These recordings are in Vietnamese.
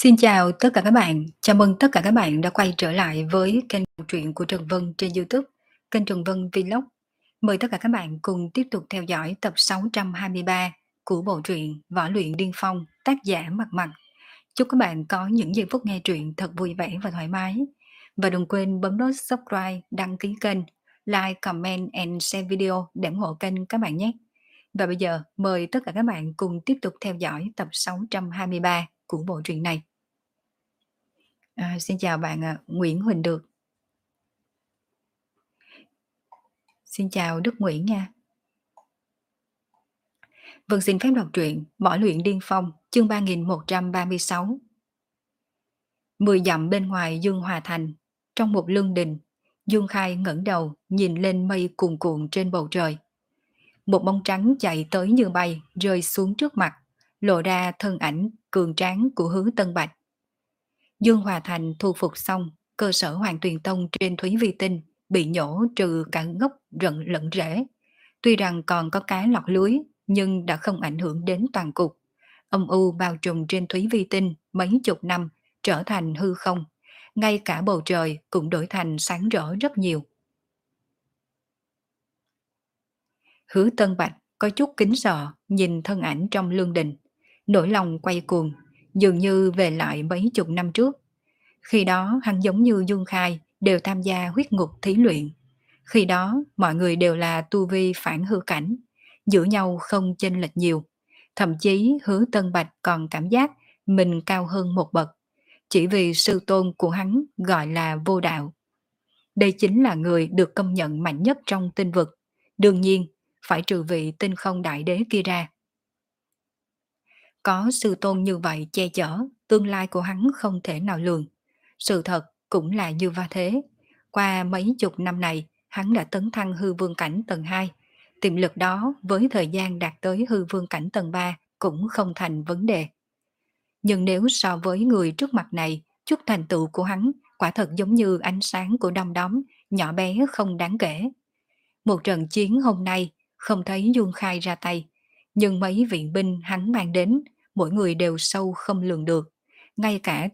Xin chào tất cả các bạn, chào mừng tất cả các bạn đã quay trở lại với kênh truyện của Trần Vân trên YouTube, kênh Trần Vân Vlog. Mời tất cả các bạn cùng tiếp tục theo dõi tập 623 của bộ truyện Võ luyện điên phong tác giả Mặt Mặt. Chúc các bạn có những giây phút nghe truyện thật vui vẻ và thoải mái. Và đừng quên bấm nút subscribe, đăng ký kênh, like, comment and share video để ủng hộ kênh các bạn nhé. Và bây giờ mời tất cả các bạn cùng tiếp tục theo dõi tập 623 của bộ truyện này. À, xin chào bạn à, Nguyễn Huỳnh Được. Xin chào Đức Nguyễn nha. Vâng xin phép đọc truyện Bỏ luyện điên phong chương 3136 Mười dặm bên ngoài Dương Hòa Thành Trong một lương đình Dương Khai ngẩng đầu nhìn lên mây cuồn cuộn trên bầu trời Một bông trắng chạy tới như bay rơi xuống trước mặt lộ ra thân ảnh cường tráng của hứa Tân Bạch Dương Hòa Thành thu phục xong, cơ sở Hoàng Tuyền Tông trên Thúy Vi Tinh bị nhổ trừ cả gốc rận lẫn rễ. Tuy rằng còn có cái lọt lưới, nhưng đã không ảnh hưởng đến toàn cục. Âm u bao trùm trên Thúy Vi Tinh mấy chục năm trở thành hư không. Ngay cả bầu trời cũng đổi thành sáng rỡ rất nhiều. Hứa Tân Bạch có chút kính sợ nhìn thân ảnh trong lương đình. Nỗi lòng quay cuồng dường như về lại mấy chục năm trước. Khi đó hắn giống như Dương Khai đều tham gia huyết ngục thí luyện. Khi đó mọi người đều là tu vi phản hư cảnh, giữ nhau không chênh lệch nhiều. Thậm chí hứa Tân Bạch còn cảm giác mình cao hơn một bậc. Chỉ vì sư tôn của hắn gọi là vô đạo. Đây chính là người được công nhận mạnh nhất trong tinh vực. Đương nhiên, phải trừ vị tinh không đại đế kia ra. Có sư tôn như vậy che chở, tương lai của hắn không thể nào lường. Sự thật cũng là như va thế. Qua mấy chục năm này, hắn đã tấn thăng hư vương cảnh tầng 2. Tiềm lực đó với thời gian đạt tới hư vương cảnh tầng 3 cũng không thành vấn đề. Nhưng nếu so với người trước mặt này, chút thành tựu của hắn quả thật giống như ánh sáng của đông đóm, nhỏ bé không đáng kể. Một trận chiến hôm nay, không thấy Dương Khai ra tay, nhưng mấy viện binh hắn mang đến, mỗi người đều sâu không lường được. Ngay cả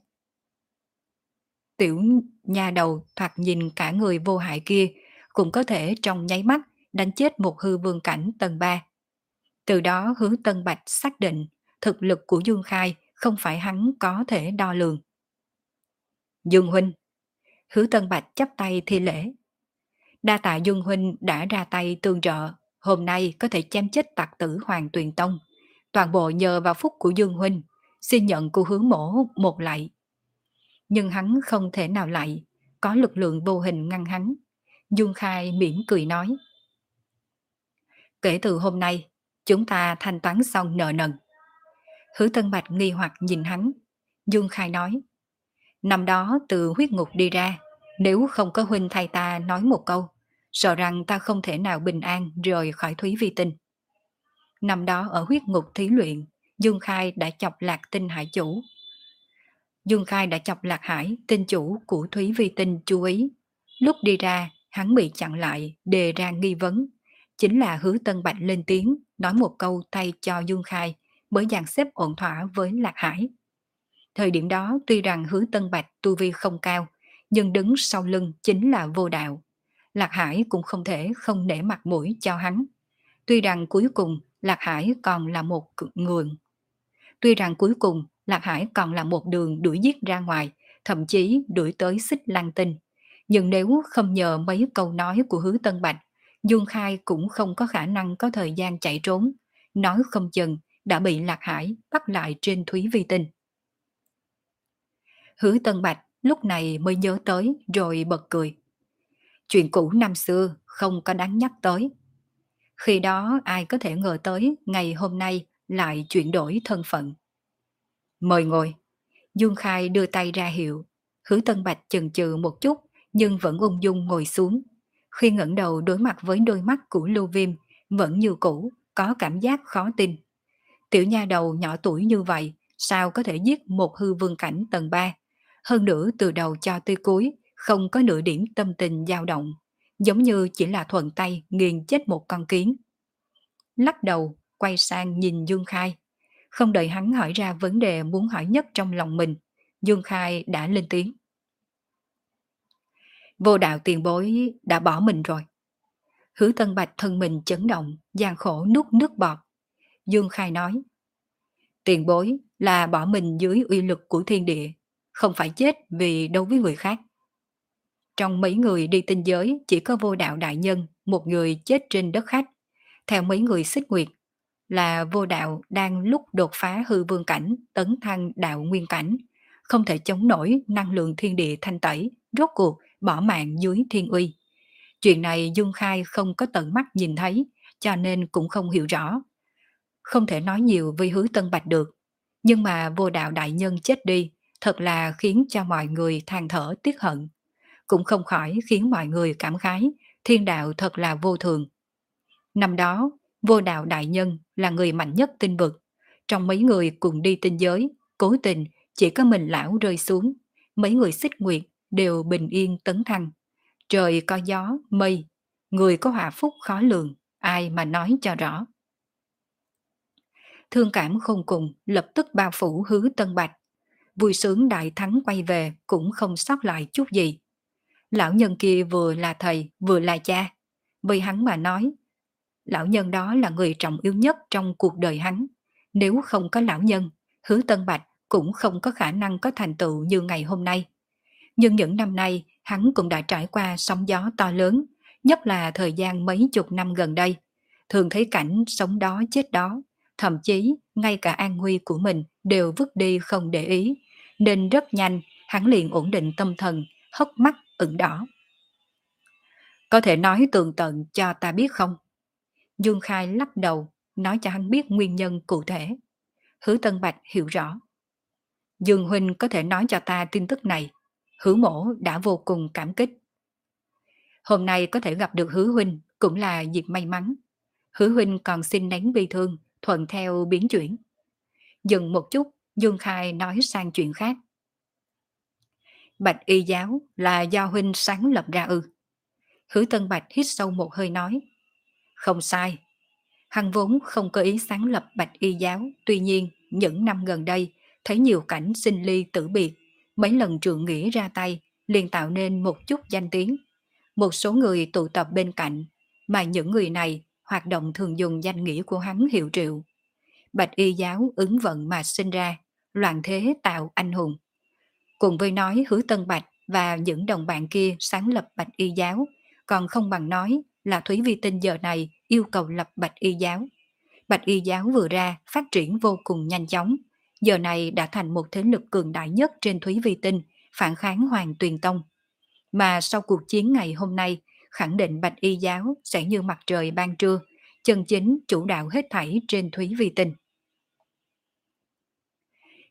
tiểu nhà đầu thoạt nhìn cả người vô hại kia cũng có thể trong nháy mắt đánh chết một hư vương cảnh tầng 3. Từ đó hứa Tân Bạch xác định thực lực của Dương Khai không phải hắn có thể đo lường. Dương Huynh Hứa Tân Bạch chấp tay thi lễ. Đa tạ Dương Huynh đã ra tay tương trợ, hôm nay có thể chém chết tặc tử Hoàng Tuyền Tông. Toàn bộ nhờ vào phúc của Dương Huynh, xin nhận cô hướng mổ một lại Nhưng hắn không thể nào lại có lực lượng vô hình ngăn hắn. Dương Khai mỉm cười nói. Kể từ hôm nay, chúng ta thanh toán xong nợ nần. Hứa Tân Bạch nghi hoặc nhìn hắn. Dương Khai nói. Năm đó từ huyết ngục đi ra, nếu không có huynh thay ta nói một câu, sợ rằng ta không thể nào bình an rời khỏi Thúy Vi Tinh. Năm đó ở huyết ngục thí luyện, Dương Khai đã chọc lạc tinh hải chủ. Dương Khai đã chọc lạc hải, tinh chủ của Thúy Vi Tinh chú ý. Lúc đi ra, hắn bị chặn lại, đề ra nghi vấn. Chính là hứa Tân Bạch lên tiếng, nói một câu thay cho Dương Khai, mới dàn xếp ổn thỏa với Lạc Hải. Thời điểm đó tuy rằng hứa Tân Bạch tu vi không cao, nhưng đứng sau lưng chính là vô đạo. Lạc Hải cũng không thể không nể mặt mũi cho hắn. Tuy rằng cuối cùng Lạc Hải còn là một người. Tuy rằng cuối cùng Lạc Hải còn là một đường đuổi giết ra ngoài, thậm chí đuổi tới xích Lan tinh. Nhưng nếu không nhờ mấy câu nói của hứa Tân Bạch, Dương Khai cũng không có khả năng có thời gian chạy trốn. Nói không chừng đã bị Lạc Hải bắt lại trên Thúy Vi Tinh. Hứa Tân Bạch lúc này mới nhớ tới rồi bật cười. Chuyện cũ năm xưa không có đáng nhắc tới. Khi đó ai có thể ngờ tới ngày hôm nay lại chuyển đổi thân phận. Mời ngồi. Dương Khai đưa tay ra hiệu. Hứa Tân Bạch chần chừ một chút nhưng vẫn ung dung ngồi xuống. Khi ngẩng đầu đối mặt với đôi mắt của Lưu Viêm vẫn như cũ, có cảm giác khó tin. Tiểu nha đầu nhỏ tuổi như vậy sao có thể giết một hư vương cảnh tầng 3? Hơn nữa từ đầu cho tới cuối không có nửa điểm tâm tình dao động giống như chỉ là thuận tay nghiền chết một con kiến. Lắc đầu, quay sang nhìn Dương Khai. Không đợi hắn hỏi ra vấn đề muốn hỏi nhất trong lòng mình, Dương Khai đã lên tiếng. Vô đạo tiền bối đã bỏ mình rồi. Hứa Tân Bạch thân mình chấn động, gian khổ nuốt nước bọt. Dương Khai nói, tiền bối là bỏ mình dưới uy lực của thiên địa, không phải chết vì đấu với người khác. Trong mấy người đi tinh giới chỉ có vô đạo đại nhân, một người chết trên đất khách. Theo mấy người xích nguyệt, là vô đạo đang lúc đột phá hư vương cảnh, tấn thăng đạo nguyên cảnh, không thể chống nổi năng lượng thiên địa thanh tẩy, rốt cuộc bỏ mạng dưới thiên uy. Chuyện này Dung Khai không có tận mắt nhìn thấy, cho nên cũng không hiểu rõ. Không thể nói nhiều vì hứa tân bạch được, nhưng mà vô đạo đại nhân chết đi, thật là khiến cho mọi người than thở tiếc hận. Cũng không khỏi khiến mọi người cảm khái, thiên đạo thật là vô thường. Năm đó, vô đạo đại nhân là người mạnh nhất tinh vực. Trong mấy người cùng đi tinh giới, cố tình chỉ có mình lão rơi xuống. Mấy người xích nguyệt đều bình yên tấn thăng. Trời có gió, mây, người có hòa phúc khó lường, ai mà nói cho rõ. Thương cảm không cùng lập tức bao phủ hứa tân bạch. Vui sướng đại thắng quay về cũng không sót lại chút gì. Lão nhân kia vừa là thầy vừa là cha. Vì hắn mà nói, lão nhân đó là người trọng yếu nhất trong cuộc đời hắn. Nếu không có lão nhân, hứa tân bạch cũng không có khả năng có thành tựu như ngày hôm nay. Nhưng những năm nay, hắn cũng đã trải qua sóng gió to lớn, nhất là thời gian mấy chục năm gần đây. Thường thấy cảnh sống đó chết đó, thậm chí ngay cả an nguy của mình đều vứt đi không để ý, nên rất nhanh hắn liền ổn định tâm thần, hốc mắt Ừ, ửng đỏ. Có thể nói tường tận cho ta biết không? Dương Khai lắc đầu, nói cho hắn biết nguyên nhân cụ thể. Hứa Tân Bạch hiểu rõ. Dương Huynh có thể nói cho ta tin tức này. Hứa mổ đã vô cùng cảm kích. Hôm nay có thể gặp được Hứa Huynh cũng là dịp may mắn. Hứa Huynh còn xin nén bi thương, thuận theo biến chuyển. Dừng một chút, Dương Khai nói sang chuyện khác. Bạch y giáo là do Huynh sáng lập ra ư. Hứa Tân Bạch hít sâu một hơi nói. Không sai. Hằng vốn không có ý sáng lập Bạch y giáo, tuy nhiên những năm gần đây thấy nhiều cảnh sinh ly tử biệt, mấy lần trượng nghĩa ra tay liền tạo nên một chút danh tiếng. Một số người tụ tập bên cạnh, mà những người này hoạt động thường dùng danh nghĩa của hắn hiệu triệu. Bạch y giáo ứng vận mà sinh ra, loạn thế tạo anh hùng. Cùng với nói hứa Tân Bạch và những đồng bạn kia sáng lập Bạch y giáo, còn không bằng nói là Thúy Vi Tinh giờ này yêu cầu lập Bạch y giáo. Bạch y giáo vừa ra phát triển vô cùng nhanh chóng, giờ này đã thành một thế lực cường đại nhất trên Thúy Vi Tinh, phản kháng Hoàng Tuyền Tông. Mà sau cuộc chiến ngày hôm nay, khẳng định Bạch Y Giáo sẽ như mặt trời ban trưa, chân chính chủ đạo hết thảy trên Thúy Vi Tinh.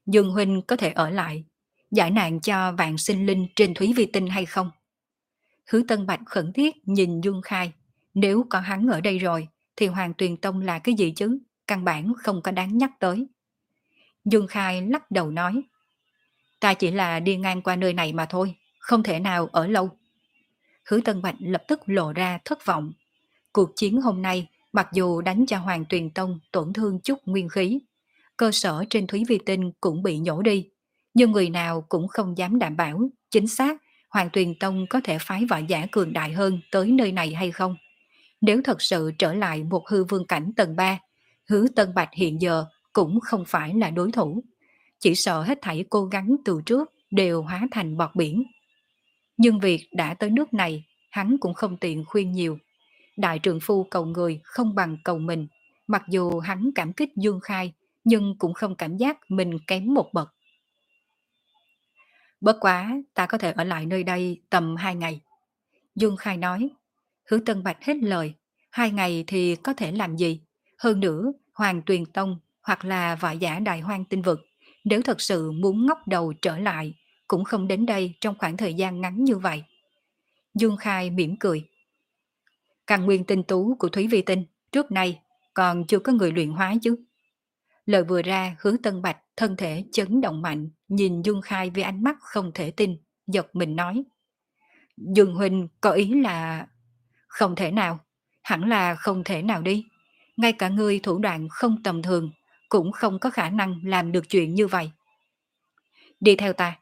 Dương Huynh có thể ở lại, giải nạn cho vạn sinh linh trên Thúy Vi Tinh hay không? Hứa Tân Bạch khẩn thiết nhìn Dương Khai, nếu có hắn ở đây rồi, thì Hoàng Tuyền Tông là cái gì chứ? Căn bản không có đáng nhắc tới. Dương Khai lắc đầu nói, ta chỉ là đi ngang qua nơi này mà thôi, không thể nào ở lâu. Hứa Tân Bạch lập tức lộ ra thất vọng. Cuộc chiến hôm nay, mặc dù đánh cho Hoàng Tuyền Tông tổn thương chút nguyên khí, cơ sở trên Thúy Vi Tinh cũng bị nhổ đi, nhưng người nào cũng không dám đảm bảo chính xác Hoàng Tuyền Tông có thể phái võ giả cường đại hơn tới nơi này hay không. Nếu thật sự trở lại một hư vương cảnh tầng 3, hứa Tân Bạch hiện giờ cũng không phải là đối thủ. Chỉ sợ hết thảy cố gắng từ trước đều hóa thành bọt biển. Nhưng việc đã tới nước này, hắn cũng không tiện khuyên nhiều. Đại trường phu cầu người không bằng cầu mình, mặc dù hắn cảm kích Dương Khai, nhưng cũng không cảm giác mình kém một bậc. Bất quá, ta có thể ở lại nơi đây tầm hai ngày. Dương Khai nói, hứa Tân Bạch hết lời, hai ngày thì có thể làm gì? Hơn nữa, Hoàng Tuyền Tông hoặc là võ giả đại hoang tinh vực, nếu thật sự muốn ngóc đầu trở lại, cũng không đến đây trong khoảng thời gian ngắn như vậy. Dương Khai mỉm cười. Càng nguyên tinh tú của Thúy Vi Tinh trước nay còn chưa có người luyện hóa chứ. Lời vừa ra hướng Tân Bạch thân thể chấn động mạnh, nhìn Dương Khai với ánh mắt không thể tin, giật mình nói. Dương Huynh có ý là... Không thể nào, hẳn là không thể nào đi. Ngay cả ngươi thủ đoạn không tầm thường, cũng không có khả năng làm được chuyện như vậy. Đi theo ta,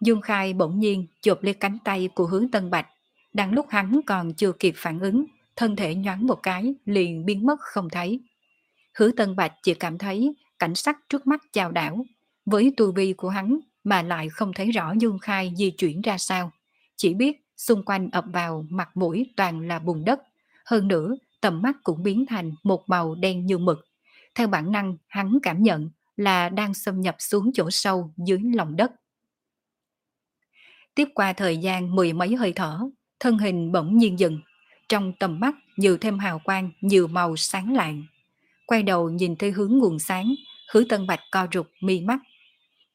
Dương Khai bỗng nhiên chụp lấy cánh tay của hướng Tân Bạch. Đang lúc hắn còn chưa kịp phản ứng, thân thể nhoáng một cái liền biến mất không thấy. Hứa Tân Bạch chỉ cảm thấy cảnh sắc trước mắt chào đảo. Với tu vi của hắn mà lại không thấy rõ Dương Khai di chuyển ra sao. Chỉ biết xung quanh ập vào mặt mũi toàn là bùn đất. Hơn nữa, tầm mắt cũng biến thành một màu đen như mực. Theo bản năng, hắn cảm nhận là đang xâm nhập xuống chỗ sâu dưới lòng đất. Tiếp qua thời gian mười mấy hơi thở, thân hình bỗng nhiên dừng. Trong tầm mắt nhiều thêm hào quang nhiều màu sáng lạng. Quay đầu nhìn thấy hướng nguồn sáng, hứa tân bạch co rụt mi mắt.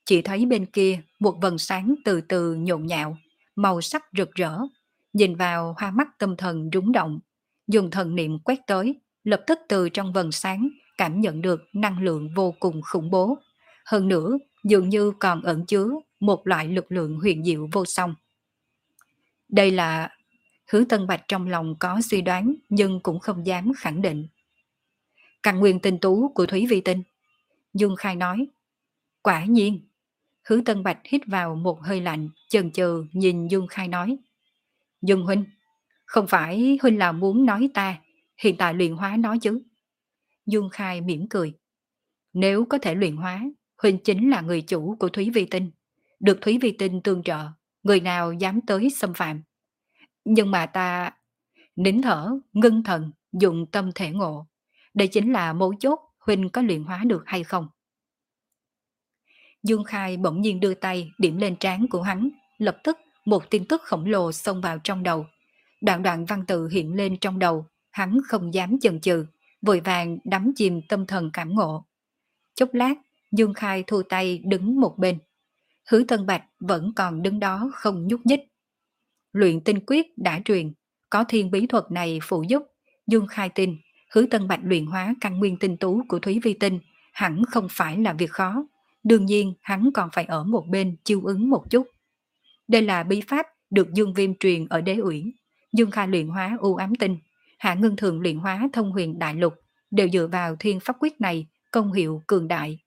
Chỉ thấy bên kia một vần sáng từ từ nhộn nhạo, màu sắc rực rỡ. Nhìn vào hoa mắt tâm thần rúng động, dùng thần niệm quét tới, lập tức từ trong vần sáng cảm nhận được năng lượng vô cùng khủng bố. Hơn nữa, dường như còn ẩn chứa một loại lực lượng huyền diệu vô song. Đây là Hứa Tân Bạch trong lòng có suy đoán nhưng cũng không dám khẳng định. Căn nguyên tinh tú của Thúy Vi Tinh. Dương Khai nói. Quả nhiên. Hứa Tân Bạch hít vào một hơi lạnh, chần chừ nhìn Dương Khai nói. Dương Huynh, không phải Huynh là muốn nói ta, hiện tại luyện hóa nó chứ. Dương Khai mỉm cười. Nếu có thể luyện hóa, Huynh chính là người chủ của Thúy Vi Tinh. Được Thúy Vi Tinh tương trợ, người nào dám tới xâm phạm. Nhưng mà ta nín thở, ngưng thần, dùng tâm thể ngộ. Đây chính là mấu chốt Huynh có luyện hóa được hay không. Dương Khai bỗng nhiên đưa tay điểm lên trán của hắn, lập tức một tin tức khổng lồ xông vào trong đầu. Đoạn đoạn văn tự hiện lên trong đầu, hắn không dám chần chừ, vội vàng đắm chìm tâm thần cảm ngộ. Chốc lát, Dương Khai thu tay đứng một bên. Hứa Tân Bạch vẫn còn đứng đó không nhúc nhích. Luyện tinh quyết đã truyền, có thiên bí thuật này phụ giúp, Dương Khai tin, hứa Tân Bạch luyện hóa căn nguyên tinh tú của Thúy Vi Tinh hẳn không phải là việc khó. Đương nhiên hắn còn phải ở một bên chiêu ứng một chút. Đây là bí pháp được Dương Viêm truyền ở đế uyển Dương Khai luyện hóa u ám tinh, Hạ Ngân Thường luyện hóa thông huyền đại lục đều dựa vào thiên pháp quyết này công hiệu cường đại.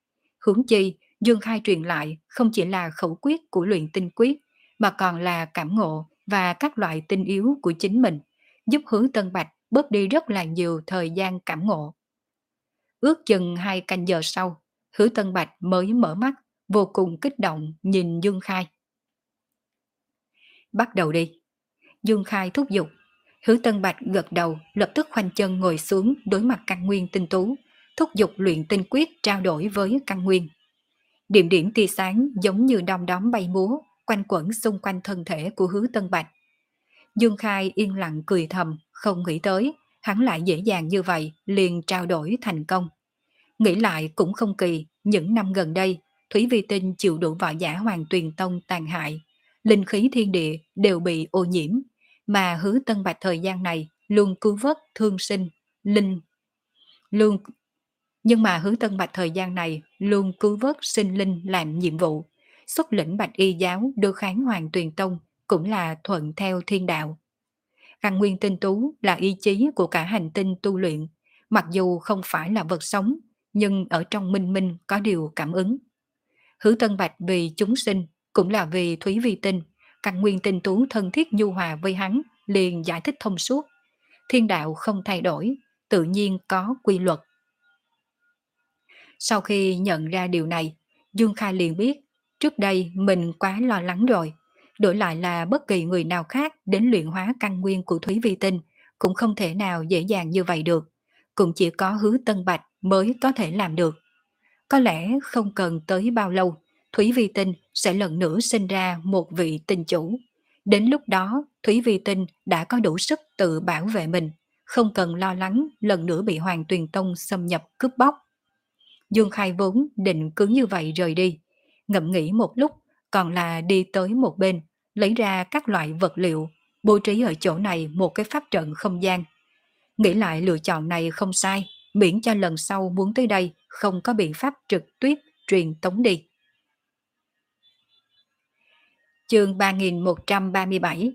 Hướng chi, Dương Khai truyền lại không chỉ là khẩu quyết của luyện tinh quyết, mà còn là cảm ngộ và các loại tinh yếu của chính mình, giúp hứa Tân Bạch bớt đi rất là nhiều thời gian cảm ngộ. Ước chừng hai canh giờ sau, hứa Tân Bạch mới mở mắt, vô cùng kích động nhìn Dương Khai. Bắt đầu đi. Dương Khai thúc giục. Hứa Tân Bạch gật đầu, lập tức khoanh chân ngồi xuống đối mặt căn nguyên tinh tú, thúc giục luyện tinh quyết trao đổi với căn nguyên. Điểm điểm tia sáng giống như đom đóm bay múa, quanh quẩn xung quanh thân thể của hứa Tân Bạch. Dương Khai yên lặng cười thầm, không nghĩ tới, hắn lại dễ dàng như vậy, liền trao đổi thành công. Nghĩ lại cũng không kỳ, những năm gần đây, Thủy Vi Tinh chịu đủ võ giả hoàng tuyền tông tàn hại, linh khí thiên địa đều bị ô nhiễm, mà hứa Tân Bạch thời gian này luôn cứu vớt thương sinh, linh luôn nhưng mà hứa Tân Bạch thời gian này luôn cứu vớt sinh linh làm nhiệm vụ, xuất lĩnh Bạch Y giáo đưa kháng Hoàng Tuyền Tông cũng là thuận theo thiên đạo. Căn nguyên tinh tú là ý chí của cả hành tinh tu luyện, mặc dù không phải là vật sống, nhưng ở trong minh minh có điều cảm ứng. Hứa Tân Bạch vì chúng sinh, cũng là vì Thúy Vi Tinh, căn nguyên tinh tú thân thiết nhu hòa với hắn, liền giải thích thông suốt. Thiên đạo không thay đổi, tự nhiên có quy luật. Sau khi nhận ra điều này, Dương Khai liền biết, trước đây mình quá lo lắng rồi. Đổi lại là bất kỳ người nào khác đến luyện hóa căn nguyên của Thúy Vi Tinh cũng không thể nào dễ dàng như vậy được. Cũng chỉ có hứa Tân Bạch mới có thể làm được. Có lẽ không cần tới bao lâu, Thúy Vi Tinh sẽ lần nữa sinh ra một vị tinh chủ. Đến lúc đó, Thúy Vi Tinh đã có đủ sức tự bảo vệ mình, không cần lo lắng lần nữa bị Hoàng Tuyền Tông xâm nhập cướp bóc. Dương Khai vốn định cứ như vậy rời đi. Ngậm nghĩ một lúc, còn là đi tới một bên, lấy ra các loại vật liệu, bố trí ở chỗ này một cái pháp trận không gian. Nghĩ lại lựa chọn này không sai, miễn cho lần sau muốn tới đây không có biện pháp trực tiếp truyền tống đi. Chương 3137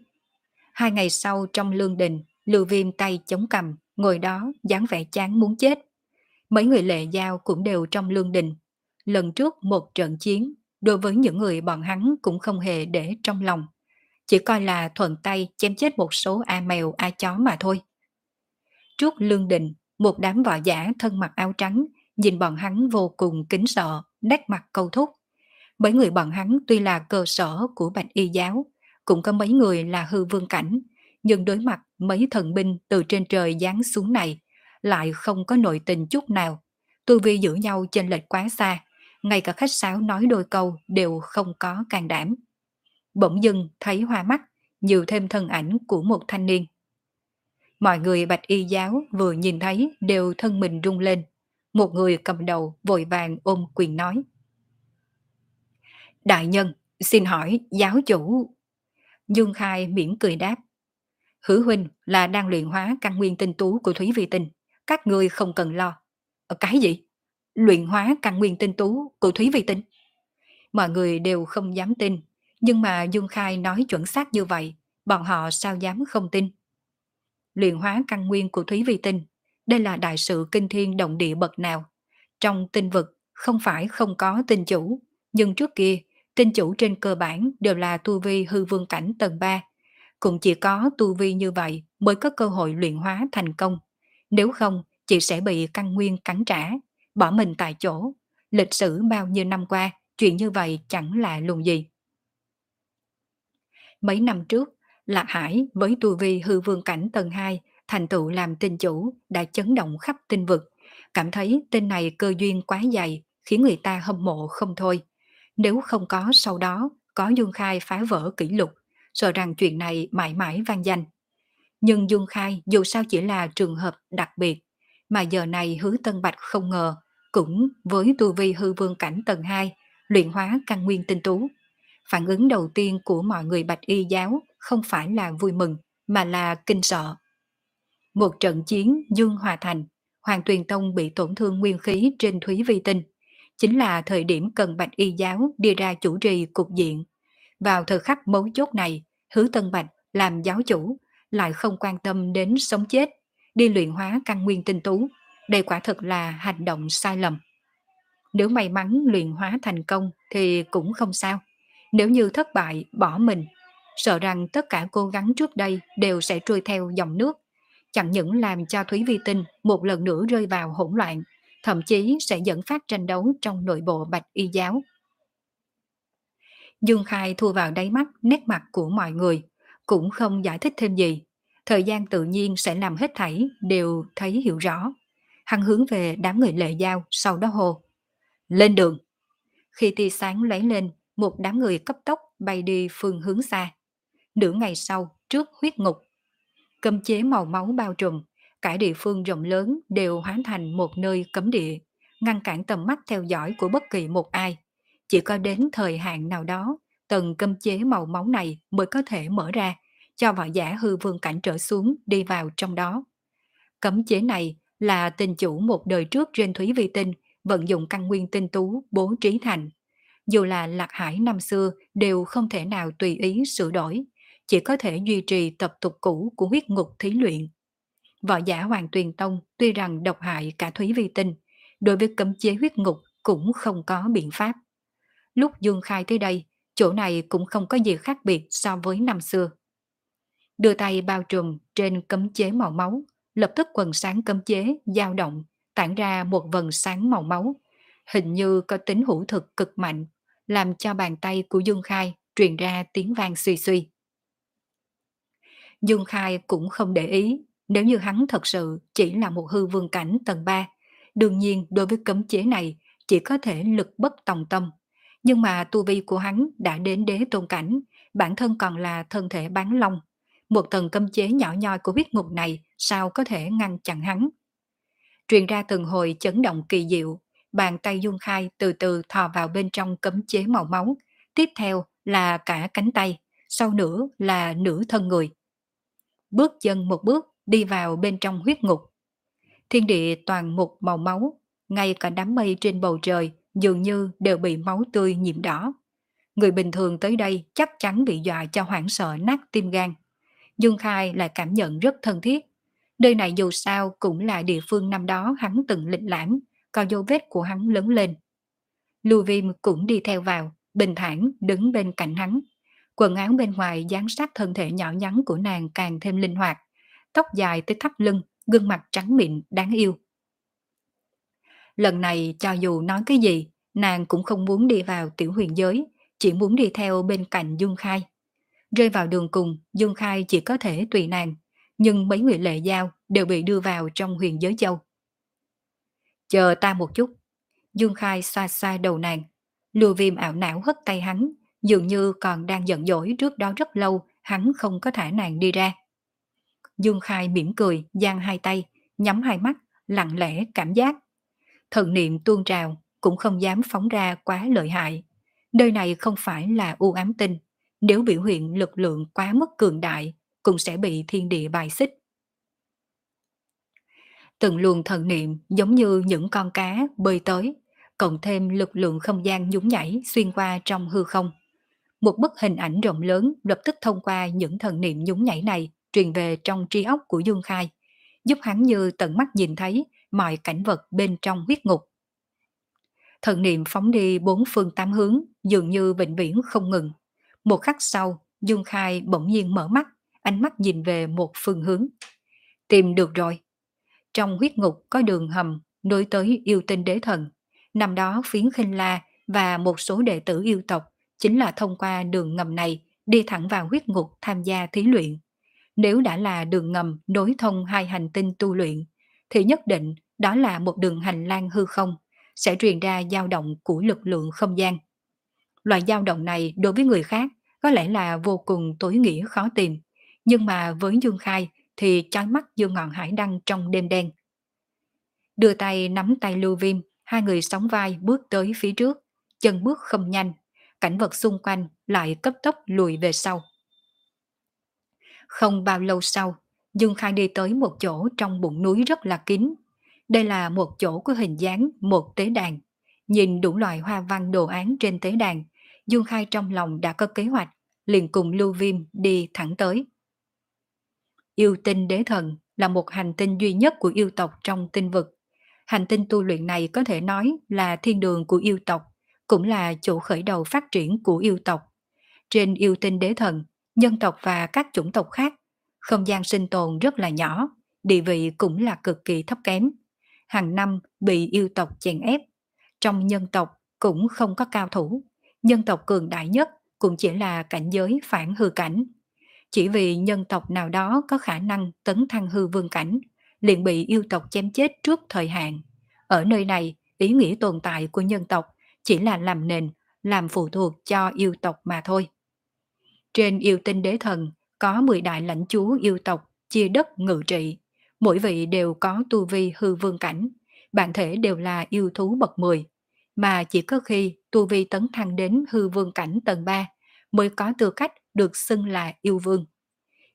Hai ngày sau trong lương đình, Lưu Viêm tay chống cầm, ngồi đó dáng vẻ chán muốn chết. Mấy người lệ giao cũng đều trong lương đình. Lần trước một trận chiến, đối với những người bọn hắn cũng không hề để trong lòng. Chỉ coi là thuận tay chém chết một số a mèo a chó mà thôi. Trước lương đình, một đám võ giả thân mặc áo trắng, nhìn bọn hắn vô cùng kính sợ, nét mặt câu thúc. Mấy người bọn hắn tuy là cơ sở của bạch y giáo, cũng có mấy người là hư vương cảnh, nhưng đối mặt mấy thần binh từ trên trời giáng xuống này, lại không có nội tình chút nào. Tu vi giữ nhau trên lệch quá xa, ngay cả khách sáo nói đôi câu đều không có can đảm. Bỗng dưng thấy hoa mắt, nhiều thêm thân ảnh của một thanh niên. Mọi người bạch y giáo vừa nhìn thấy đều thân mình rung lên. Một người cầm đầu vội vàng ôm quyền nói. Đại nhân, xin hỏi giáo chủ. Dương Khai miễn cười đáp. Hứa huynh là đang luyện hóa căn nguyên tinh tú của Thúy Vi Tinh. Các người không cần lo. Ở cái gì? Luyện hóa căn nguyên tinh tú của Thúy Vi Tinh. Mọi người đều không dám tin. Nhưng mà Dương Khai nói chuẩn xác như vậy, bọn họ sao dám không tin. Luyện hóa căn nguyên của Thúy Vi Tinh, đây là đại sự kinh thiên động địa bậc nào. Trong tinh vực, không phải không có tinh chủ, nhưng trước kia, tinh chủ trên cơ bản đều là tu vi hư vương cảnh tầng 3. Cũng chỉ có tu vi như vậy mới có cơ hội luyện hóa thành công. Nếu không, chị sẽ bị căn nguyên cắn trả, bỏ mình tại chỗ. Lịch sử bao nhiêu năm qua, chuyện như vậy chẳng là lùng gì. Mấy năm trước, Lạc Hải với tu vi hư vương cảnh tầng 2 thành tựu làm tinh chủ đã chấn động khắp tinh vực. Cảm thấy tên này cơ duyên quá dày, khiến người ta hâm mộ không thôi. Nếu không có sau đó, có Dương Khai phá vỡ kỷ lục, sợ rằng chuyện này mãi mãi vang danh. Nhưng Dương Khai dù sao chỉ là trường hợp đặc biệt, mà giờ này hứa Tân Bạch không ngờ, cũng với tu vi hư vương cảnh tầng 2, luyện hóa căn nguyên tinh tú. Phản ứng đầu tiên của mọi người bạch y giáo không phải là vui mừng, mà là kinh sợ. Một trận chiến Dương Hòa Thành, Hoàng Tuyền Tông bị tổn thương nguyên khí trên Thúy Vi Tinh, chính là thời điểm cần Bạch Y Giáo đi ra chủ trì cục diện. Vào thời khắc mấu chốt này, Hứa Tân Bạch làm giáo chủ, lại không quan tâm đến sống chết, đi luyện hóa căn nguyên tinh tú. Đây quả thực là hành động sai lầm. Nếu may mắn luyện hóa thành công thì cũng không sao. Nếu như thất bại, bỏ mình, sợ rằng tất cả cố gắng trước đây đều sẽ trôi theo dòng nước, chẳng những làm cho Thúy Vi Tinh một lần nữa rơi vào hỗn loạn, thậm chí sẽ dẫn phát tranh đấu trong nội bộ bạch y giáo. Dương Khai thu vào đáy mắt nét mặt của mọi người, cũng không giải thích thêm gì. Thời gian tự nhiên sẽ làm hết thảy đều thấy hiểu rõ. Hắn hướng về đám người lệ giao sau đó hồ. Lên đường! Khi tia sáng lấy lên, một đám người cấp tốc bay đi phương hướng xa. Nửa ngày sau, trước huyết ngục, cấm chế màu máu bao trùm, cả địa phương rộng lớn đều hóa thành một nơi cấm địa, ngăn cản tầm mắt theo dõi của bất kỳ một ai. Chỉ có đến thời hạn nào đó, tầng cấm chế màu máu này mới có thể mở ra, cho võ giả hư vương cảnh trở xuống đi vào trong đó. Cấm chế này là tình chủ một đời trước trên Thúy Vi Tinh vận dụng căn nguyên tinh tú bố trí thành. Dù là lạc hải năm xưa đều không thể nào tùy ý sửa đổi, chỉ có thể duy trì tập tục cũ của huyết ngục thí luyện. Võ giả Hoàng Tuyền Tông tuy rằng độc hại cả Thúy Vi Tinh, đối với cấm chế huyết ngục cũng không có biện pháp. Lúc Dương Khai tới đây, chỗ này cũng không có gì khác biệt so với năm xưa. Đưa tay bao trùm trên cấm chế màu máu, lập tức quần sáng cấm chế dao động, tản ra một vần sáng màu máu. Hình như có tính hữu thực cực mạnh, làm cho bàn tay của Dương Khai truyền ra tiếng vang suy suy. Dương Khai cũng không để ý, nếu như hắn thật sự chỉ là một hư vương cảnh tầng 3, đương nhiên đối với cấm chế này chỉ có thể lực bất tòng tâm. Nhưng mà tu vi của hắn đã đến đế tôn cảnh, bản thân còn là thân thể bán long. Một tầng cấm chế nhỏ nhoi của huyết ngục này sao có thể ngăn chặn hắn. Truyền ra từng hồi chấn động kỳ diệu, bàn tay dung khai từ từ thò vào bên trong cấm chế màu máu, tiếp theo là cả cánh tay, sau nữa là nửa thân người bước chân một bước đi vào bên trong huyết ngục. Thiên địa toàn một màu máu, ngay cả đám mây trên bầu trời dường như đều bị máu tươi nhiễm đỏ. Người bình thường tới đây chắc chắn bị dọa cho hoảng sợ nát tim gan. Dương Khai lại cảm nhận rất thân thiết. Nơi này dù sao cũng là địa phương năm đó hắn từng lịch lãm, còn dấu vết của hắn lớn lên. Lưu Viêm cũng đi theo vào, bình thản đứng bên cạnh hắn. Quần áo bên ngoài dán sát thân thể nhỏ nhắn của nàng càng thêm linh hoạt. Tóc dài tới thắt lưng, gương mặt trắng mịn, đáng yêu. Lần này cho dù nói cái gì, nàng cũng không muốn đi vào tiểu huyền giới, chỉ muốn đi theo bên cạnh Dương Khai. Rơi vào đường cùng, Dương Khai chỉ có thể tùy nàng, nhưng mấy người lệ giao đều bị đưa vào trong huyền giới châu. Chờ ta một chút. Dương Khai xoa xoa đầu nàng. Lưu viêm ảo não hất tay hắn, dường như còn đang giận dỗi trước đó rất lâu, hắn không có thả nàng đi ra. Dương Khai mỉm cười, giang hai tay, nhắm hai mắt, lặng lẽ cảm giác. Thần niệm tuôn trào, cũng không dám phóng ra quá lợi hại. Nơi này không phải là u ám tinh, nếu biểu hiện lực lượng quá mức cường đại, cũng sẽ bị thiên địa bài xích. Từng luồng thần niệm giống như những con cá bơi tới, cộng thêm lực lượng không gian nhúng nhảy xuyên qua trong hư không. Một bức hình ảnh rộng lớn lập tức thông qua những thần niệm nhúng nhảy này truyền về trong tri óc của Dương Khai, giúp hắn như tận mắt nhìn thấy mọi cảnh vật bên trong huyết ngục. Thần niệm phóng đi bốn phương tám hướng, dường như vĩnh viễn không ngừng. Một khắc sau, Dung Khai bỗng nhiên mở mắt, ánh mắt nhìn về một phương hướng. Tìm được rồi. Trong huyết ngục có đường hầm nối tới yêu tinh đế thần. Năm đó phiến khinh la và một số đệ tử yêu tộc chính là thông qua đường ngầm này đi thẳng vào huyết ngục tham gia thí luyện. Nếu đã là đường ngầm nối thông hai hành tinh tu luyện, thì nhất định đó là một đường hành lang hư không, sẽ truyền ra dao động của lực lượng không gian. Loại dao động này đối với người khác có lẽ là vô cùng tối nghĩa khó tìm, nhưng mà với Dương Khai thì chói mắt như ngọn hải đăng trong đêm đen. Đưa tay nắm tay Lưu Viêm, hai người sóng vai bước tới phía trước, chân bước không nhanh, cảnh vật xung quanh lại cấp tốc lùi về sau. Không bao lâu sau, Dương Khai đi tới một chỗ trong bụng núi rất là kín. Đây là một chỗ có hình dáng một tế đàn. Nhìn đủ loại hoa văn đồ án trên tế đàn, Dương Khai trong lòng đã có kế hoạch, liền cùng Lưu Viêm đi thẳng tới. Yêu tinh đế thần là một hành tinh duy nhất của yêu tộc trong tinh vực. Hành tinh tu luyện này có thể nói là thiên đường của yêu tộc, cũng là chỗ khởi đầu phát triển của yêu tộc. Trên yêu tinh đế thần, nhân tộc và các chủng tộc khác, không gian sinh tồn rất là nhỏ, địa vị cũng là cực kỳ thấp kém. Hàng năm bị yêu tộc chèn ép. Trong nhân tộc cũng không có cao thủ. Nhân tộc cường đại nhất cũng chỉ là cảnh giới phản hư cảnh. Chỉ vì nhân tộc nào đó có khả năng tấn thăng hư vương cảnh, liền bị yêu tộc chém chết trước thời hạn. Ở nơi này, ý nghĩa tồn tại của nhân tộc chỉ là làm nền, làm phụ thuộc cho yêu tộc mà thôi. Trên yêu tinh đế thần có 10 đại lãnh chúa yêu tộc chia đất ngự trị, mỗi vị đều có tu vi hư vương cảnh, bản thể đều là yêu thú bậc 10, mà chỉ có khi tu vi tấn thăng đến hư vương cảnh tầng 3 mới có tư cách được xưng là yêu vương.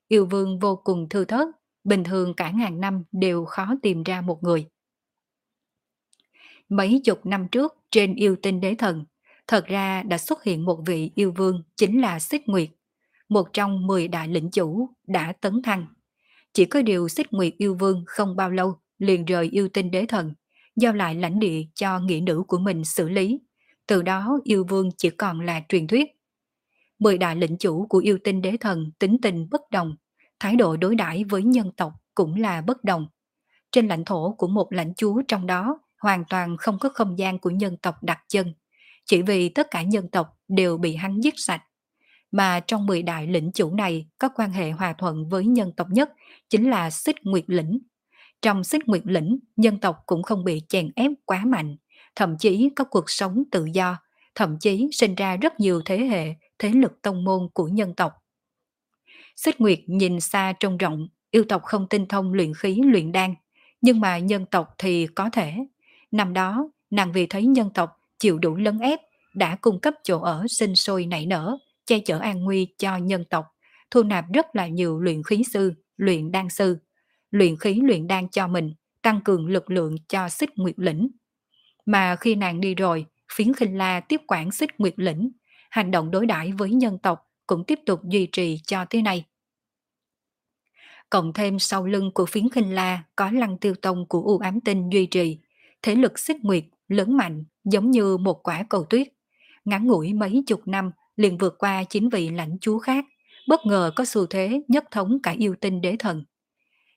Yêu vương vô cùng thư thớt, bình thường cả ngàn năm đều khó tìm ra một người. Mấy chục năm trước trên yêu tinh đế thần, thật ra đã xuất hiện một vị yêu vương chính là Xích Nguyệt, một trong 10 đại lĩnh chủ đã tấn thăng. Chỉ có điều Xích Nguyệt yêu vương không bao lâu liền rời yêu tinh đế thần, giao lại lãnh địa cho nghĩa nữ của mình xử lý. Từ đó yêu vương chỉ còn là truyền thuyết. Mười đại lĩnh chủ của yêu tinh đế thần tính tình bất đồng, thái độ đối đãi với nhân tộc cũng là bất đồng. Trên lãnh thổ của một lãnh chúa trong đó hoàn toàn không có không gian của nhân tộc đặt chân, chỉ vì tất cả nhân tộc đều bị hắn giết sạch. Mà trong 10 đại lĩnh chủ này có quan hệ hòa thuận với nhân tộc nhất chính là Xích Nguyệt Lĩnh. Trong Xích Nguyệt Lĩnh, nhân tộc cũng không bị chèn ép quá mạnh, thậm chí có cuộc sống tự do, thậm chí sinh ra rất nhiều thế hệ, thế lực tông môn của nhân tộc. Xích Nguyệt nhìn xa trông rộng, yêu tộc không tinh thông luyện khí luyện đan, nhưng mà nhân tộc thì có thể. Năm đó, nàng vì thấy nhân tộc chịu đủ lấn ép, đã cung cấp chỗ ở sinh sôi nảy nở, che chở an nguy cho nhân tộc, thu nạp rất là nhiều luyện khí sư, luyện đan sư, luyện khí luyện đan cho mình, tăng cường lực lượng cho xích nguyệt lĩnh. Mà khi nàng đi rồi, phiến khinh la tiếp quản xích nguyệt lĩnh, hành động đối đãi với nhân tộc cũng tiếp tục duy trì cho tới nay. Cộng thêm sau lưng của phiến khinh la có lăng tiêu tông của u ám tinh duy trì, thế lực xích nguyệt lớn mạnh giống như một quả cầu tuyết. ngắn ngủi mấy chục năm liền vượt qua chính vị lãnh chúa khác, bất ngờ có xu thế nhất thống cả yêu tinh đế thần.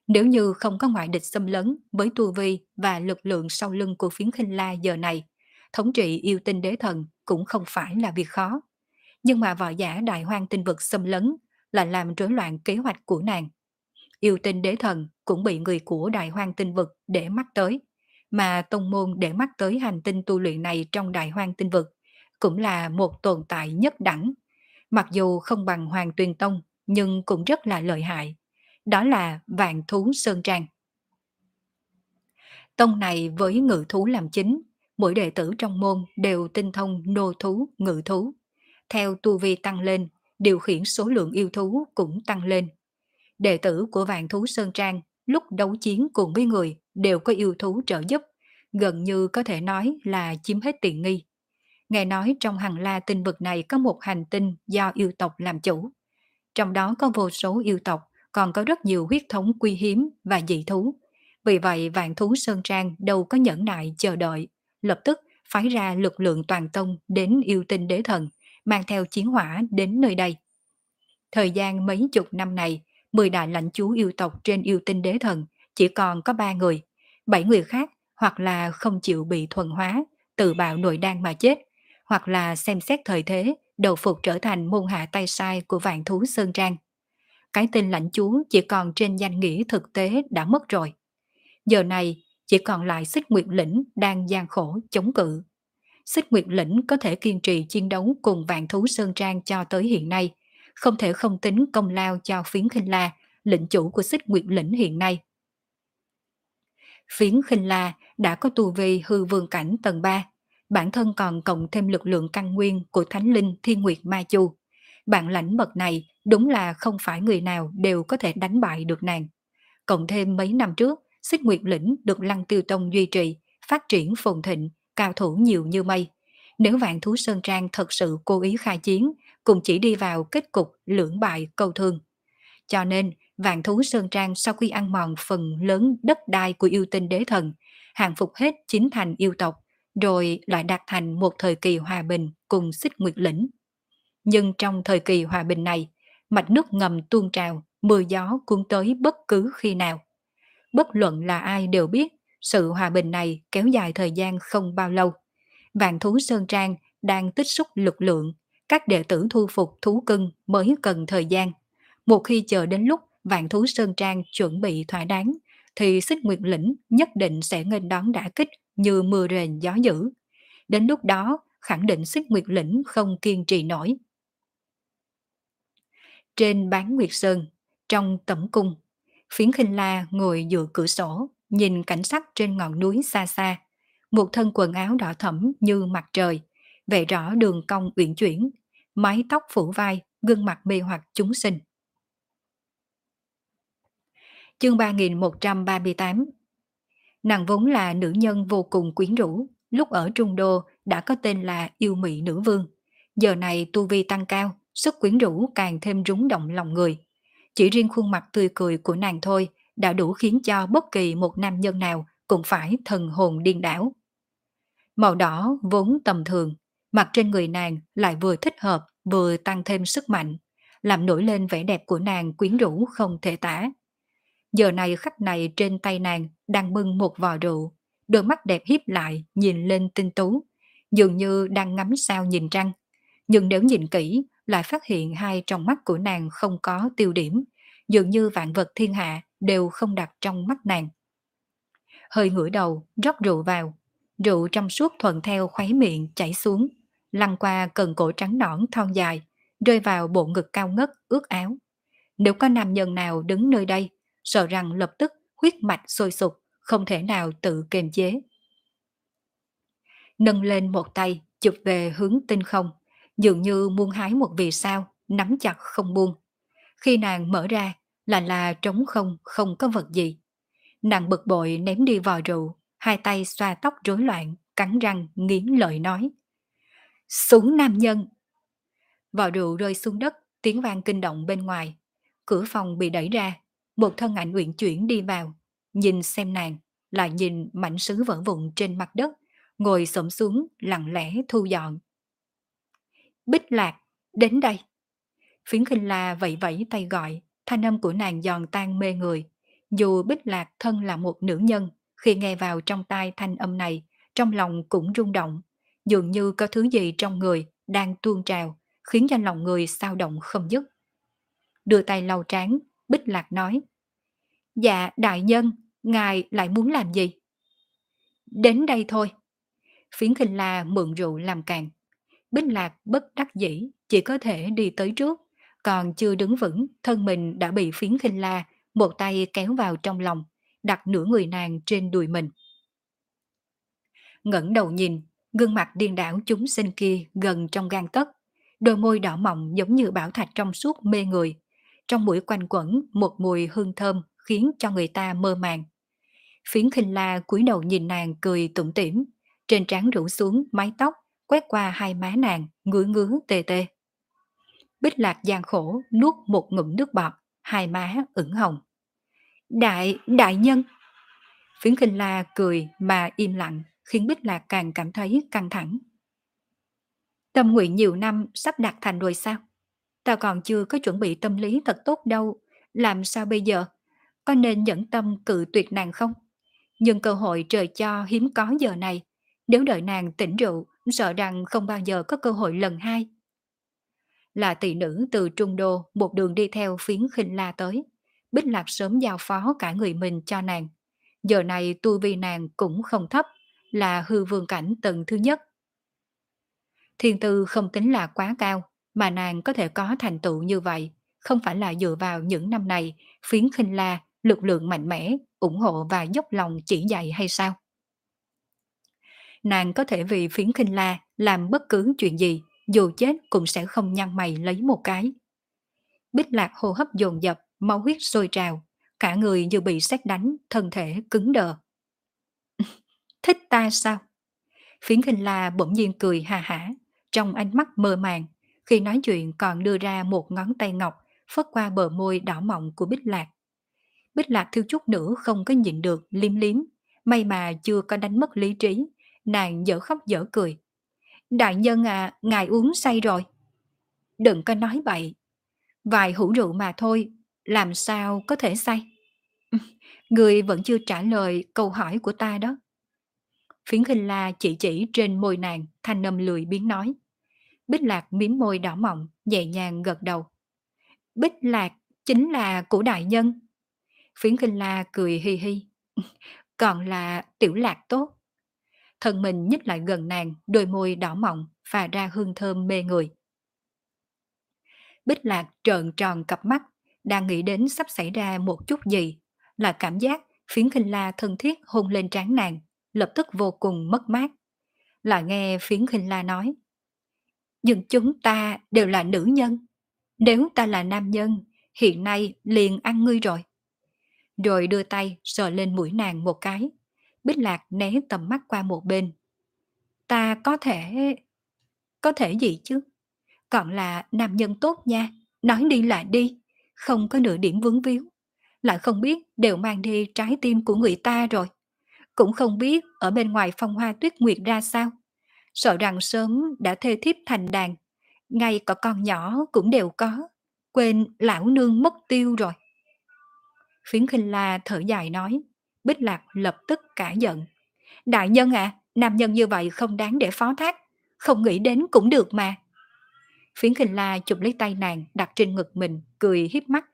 Nếu như không có ngoại địch xâm lấn với tu vi và lực lượng sau lưng của phiến khinh la giờ này, thống trị yêu tinh đế thần cũng không phải là việc khó. Nhưng mà võ giả đại hoang tinh vực xâm lấn là làm rối loạn kế hoạch của nàng. Yêu tinh đế thần cũng bị người của đại hoang tinh vực để mắt tới, mà tông môn để mắt tới hành tinh tu luyện này trong đại hoang tinh vực cũng là một tồn tại nhất đẳng. Mặc dù không bằng Hoàng Tuyền Tông, nhưng cũng rất là lợi hại. Đó là vạn thú Sơn Trang. Tông này với ngự thú làm chính, mỗi đệ tử trong môn đều tinh thông nô thú, ngự thú. Theo tu vi tăng lên, điều khiển số lượng yêu thú cũng tăng lên. Đệ tử của vạn thú Sơn Trang lúc đấu chiến cùng với người đều có yêu thú trợ giúp, gần như có thể nói là chiếm hết tiện nghi. Nghe nói trong hàng la tinh vực này có một hành tinh do yêu tộc làm chủ. Trong đó có vô số yêu tộc, còn có rất nhiều huyết thống quy hiếm và dị thú. Vì vậy vạn thú Sơn Trang đâu có nhẫn nại chờ đợi, lập tức phái ra lực lượng toàn tông đến yêu tinh đế thần, mang theo chiến hỏa đến nơi đây. Thời gian mấy chục năm này, 10 đại lãnh chú yêu tộc trên yêu tinh đế thần chỉ còn có 3 người, 7 người khác hoặc là không chịu bị thuần hóa, tự bạo nội đan mà chết, hoặc là xem xét thời thế, đầu phục trở thành môn hạ tay sai của vạn thú Sơn Trang. Cái tên lãnh chúa chỉ còn trên danh nghĩa thực tế đã mất rồi. Giờ này, chỉ còn lại xích nguyệt lĩnh đang gian khổ chống cự. Xích nguyệt lĩnh có thể kiên trì chiến đấu cùng vạn thú Sơn Trang cho tới hiện nay, không thể không tính công lao cho phiến khinh la, lĩnh chủ của xích nguyệt lĩnh hiện nay. Phiến khinh la đã có tu vi hư vương cảnh tầng 3, bản thân còn cộng thêm lực lượng căn nguyên của Thánh Linh Thiên Nguyệt Ma Chu. Bạn lãnh mật này đúng là không phải người nào đều có thể đánh bại được nàng. Cộng thêm mấy năm trước, xích nguyệt lĩnh được Lăng Tiêu Tông duy trì, phát triển phồn thịnh, cao thủ nhiều như mây. Nếu vạn thú Sơn Trang thật sự cố ý khai chiến, cũng chỉ đi vào kết cục lưỡng bại câu thương. Cho nên, vạn thú Sơn Trang sau khi ăn mòn phần lớn đất đai của yêu tinh đế thần, hàng phục hết chính thành yêu tộc, rồi lại đạt thành một thời kỳ hòa bình cùng xích nguyệt lĩnh. Nhưng trong thời kỳ hòa bình này, mạch nước ngầm tuôn trào, mưa gió cuốn tới bất cứ khi nào. Bất luận là ai đều biết, sự hòa bình này kéo dài thời gian không bao lâu. Vạn thú Sơn Trang đang tích xúc lực lượng, các đệ tử thu phục thú cưng mới cần thời gian. Một khi chờ đến lúc vạn thú Sơn Trang chuẩn bị thỏa đáng, thì xích nguyệt lĩnh nhất định sẽ nghênh đón đả kích như mưa rền gió dữ. Đến lúc đó, khẳng định xích nguyệt lĩnh không kiên trì nổi. Trên bán nguyệt sơn, trong tẩm cung, phiến khinh la ngồi dựa cửa sổ, nhìn cảnh sắc trên ngọn núi xa xa. Một thân quần áo đỏ thẫm như mặt trời, vẽ rõ đường cong uyển chuyển, mái tóc phủ vai, gương mặt mê hoặc chúng sinh. Chương 3138 Nàng vốn là nữ nhân vô cùng quyến rũ, lúc ở Trung Đô đã có tên là yêu mị nữ vương. Giờ này tu vi tăng cao, sức quyến rũ càng thêm rúng động lòng người. Chỉ riêng khuôn mặt tươi cười của nàng thôi đã đủ khiến cho bất kỳ một nam nhân nào cũng phải thần hồn điên đảo. Màu đỏ vốn tầm thường, mặt trên người nàng lại vừa thích hợp vừa tăng thêm sức mạnh, làm nổi lên vẻ đẹp của nàng quyến rũ không thể tả. Giờ này khách này trên tay nàng đang bưng một vò rượu, đôi mắt đẹp hiếp lại nhìn lên tinh tú, dường như đang ngắm sao nhìn trăng. Nhưng nếu nhìn kỹ, lại phát hiện hai trong mắt của nàng không có tiêu điểm, dường như vạn vật thiên hạ đều không đặt trong mắt nàng. Hơi ngửa đầu, rót rượu vào, rượu trong suốt thuận theo khuấy miệng chảy xuống, lăn qua cần cổ trắng nõn thon dài, rơi vào bộ ngực cao ngất ướt áo. Nếu có nam nhân nào đứng nơi đây, sợ rằng lập tức huyết mạch sôi sục, không thể nào tự kiềm chế. Nâng lên một tay, chụp về hướng tinh không, dường như muốn hái một vì sao, nắm chặt không buông. Khi nàng mở ra, là là trống không, không có vật gì. Nàng bực bội ném đi vò rượu, hai tay xoa tóc rối loạn, cắn răng, nghiến lợi nói. Xuống nam nhân! Vò rượu rơi xuống đất, tiếng vang kinh động bên ngoài. Cửa phòng bị đẩy ra, một thân ảnh uyển chuyển đi vào, nhìn xem nàng, lại nhìn mảnh sứ vỡ vụn trên mặt đất, ngồi xổm xuống lặng lẽ thu dọn. Bích lạc, đến đây. Phiến khinh la vẫy vẫy tay gọi, thanh âm của nàng giòn tan mê người. Dù Bích Lạc thân là một nữ nhân, khi nghe vào trong tai thanh âm này, trong lòng cũng rung động, dường như có thứ gì trong người đang tuôn trào, khiến cho lòng người sao động không dứt. Đưa tay lau trán, Bích Lạc nói, Dạ, đại nhân, ngài lại muốn làm gì? Đến đây thôi. Phiến khinh la mượn rượu làm càng. Bích Lạc bất đắc dĩ, chỉ có thể đi tới trước, còn chưa đứng vững, thân mình đã bị phiến khinh la một tay kéo vào trong lòng, đặt nửa người nàng trên đùi mình. ngẩng đầu nhìn, gương mặt điên đảo chúng sinh kia gần trong gan tấc, đôi môi đỏ mọng giống như bảo thạch trong suốt mê người. Trong mũi quanh quẩn một mùi hương thơm khiến cho người ta mơ màng. Phiến khinh la cúi đầu nhìn nàng cười tủm tỉm, trên trán rủ xuống mái tóc, quét qua hai má nàng, ngứa ngứa tê tê. Bích lạc gian khổ nuốt một ngụm nước bọt, hai má ửng hồng. Đại, đại nhân! Phiến khinh la cười mà im lặng, khiến Bích Lạc càng cảm thấy căng thẳng. Tâm nguyện nhiều năm sắp đạt thành rồi sao? Ta còn chưa có chuẩn bị tâm lý thật tốt đâu, làm sao bây giờ? Có nên nhẫn tâm cự tuyệt nàng không? Nhưng cơ hội trời cho hiếm có giờ này, nếu đợi nàng tỉnh rượu, sợ rằng không bao giờ có cơ hội lần hai. Là tỷ nữ từ Trung Đô một đường đi theo phiến khinh la tới. Bích Lạc sớm giao phó cả người mình cho nàng. Giờ này tu vi nàng cũng không thấp, là hư vương cảnh tầng thứ nhất. Thiên tư không tính là quá cao, mà nàng có thể có thành tựu như vậy, không phải là dựa vào những năm này phiến khinh la, lực lượng mạnh mẽ, ủng hộ và dốc lòng chỉ dạy hay sao? Nàng có thể vì phiến khinh la làm bất cứ chuyện gì, dù chết cũng sẽ không nhăn mày lấy một cái. Bích lạc hô hấp dồn dập, máu huyết sôi trào, cả người như bị xét đánh, thân thể cứng đờ. Thích ta sao? Phiến khinh la bỗng nhiên cười hà hả, trong ánh mắt mơ màng, khi nói chuyện còn đưa ra một ngón tay ngọc phất qua bờ môi đỏ mọng của Bích Lạc. Bích Lạc thiếu chút nữa không có nhịn được liếm liếm, may mà chưa có đánh mất lý trí, nàng dở khóc dở cười. Đại nhân à, ngài uống say rồi. Đừng có nói bậy. Vài hũ rượu mà thôi, làm sao có thể say? Ừ, người vẫn chưa trả lời câu hỏi của ta đó. Phiến khinh la chỉ chỉ trên môi nàng, thanh âm lười biến nói. Bích lạc miếm môi đỏ mọng, nhẹ nhàng gật đầu. Bích lạc chính là của đại nhân. Phiến khinh la cười hi hi. Ừ, còn là tiểu lạc tốt. Thân mình nhích lại gần nàng, đôi môi đỏ mọng, phà ra hương thơm mê người. Bích lạc trợn tròn cặp mắt, đang nghĩ đến sắp xảy ra một chút gì, là cảm giác phiến khinh la thân thiết hôn lên trán nàng, lập tức vô cùng mất mát. Là nghe phiến khinh la nói, nhưng chúng ta đều là nữ nhân. Nếu ta là nam nhân, hiện nay liền ăn ngươi rồi. Rồi đưa tay sờ lên mũi nàng một cái. Bích lạc né tầm mắt qua một bên. Ta có thể... Có thể gì chứ? Còn là nam nhân tốt nha, nói đi là đi, không có nửa điểm vướng víu. Lại không biết đều mang đi trái tim của người ta rồi. Cũng không biết ở bên ngoài phong hoa tuyết nguyệt ra sao. Sợ rằng sớm đã thê thiếp thành đàn. Ngay cả con nhỏ cũng đều có. Quên lão nương mất tiêu rồi. Phiến khinh la thở dài nói. Bích lạc lập tức cả giận. Đại nhân à, nam nhân như vậy không đáng để phó thác. Không nghĩ đến cũng được mà. Phiến khinh la chụp lấy tay nàng đặt trên ngực mình, cười hiếp mắt.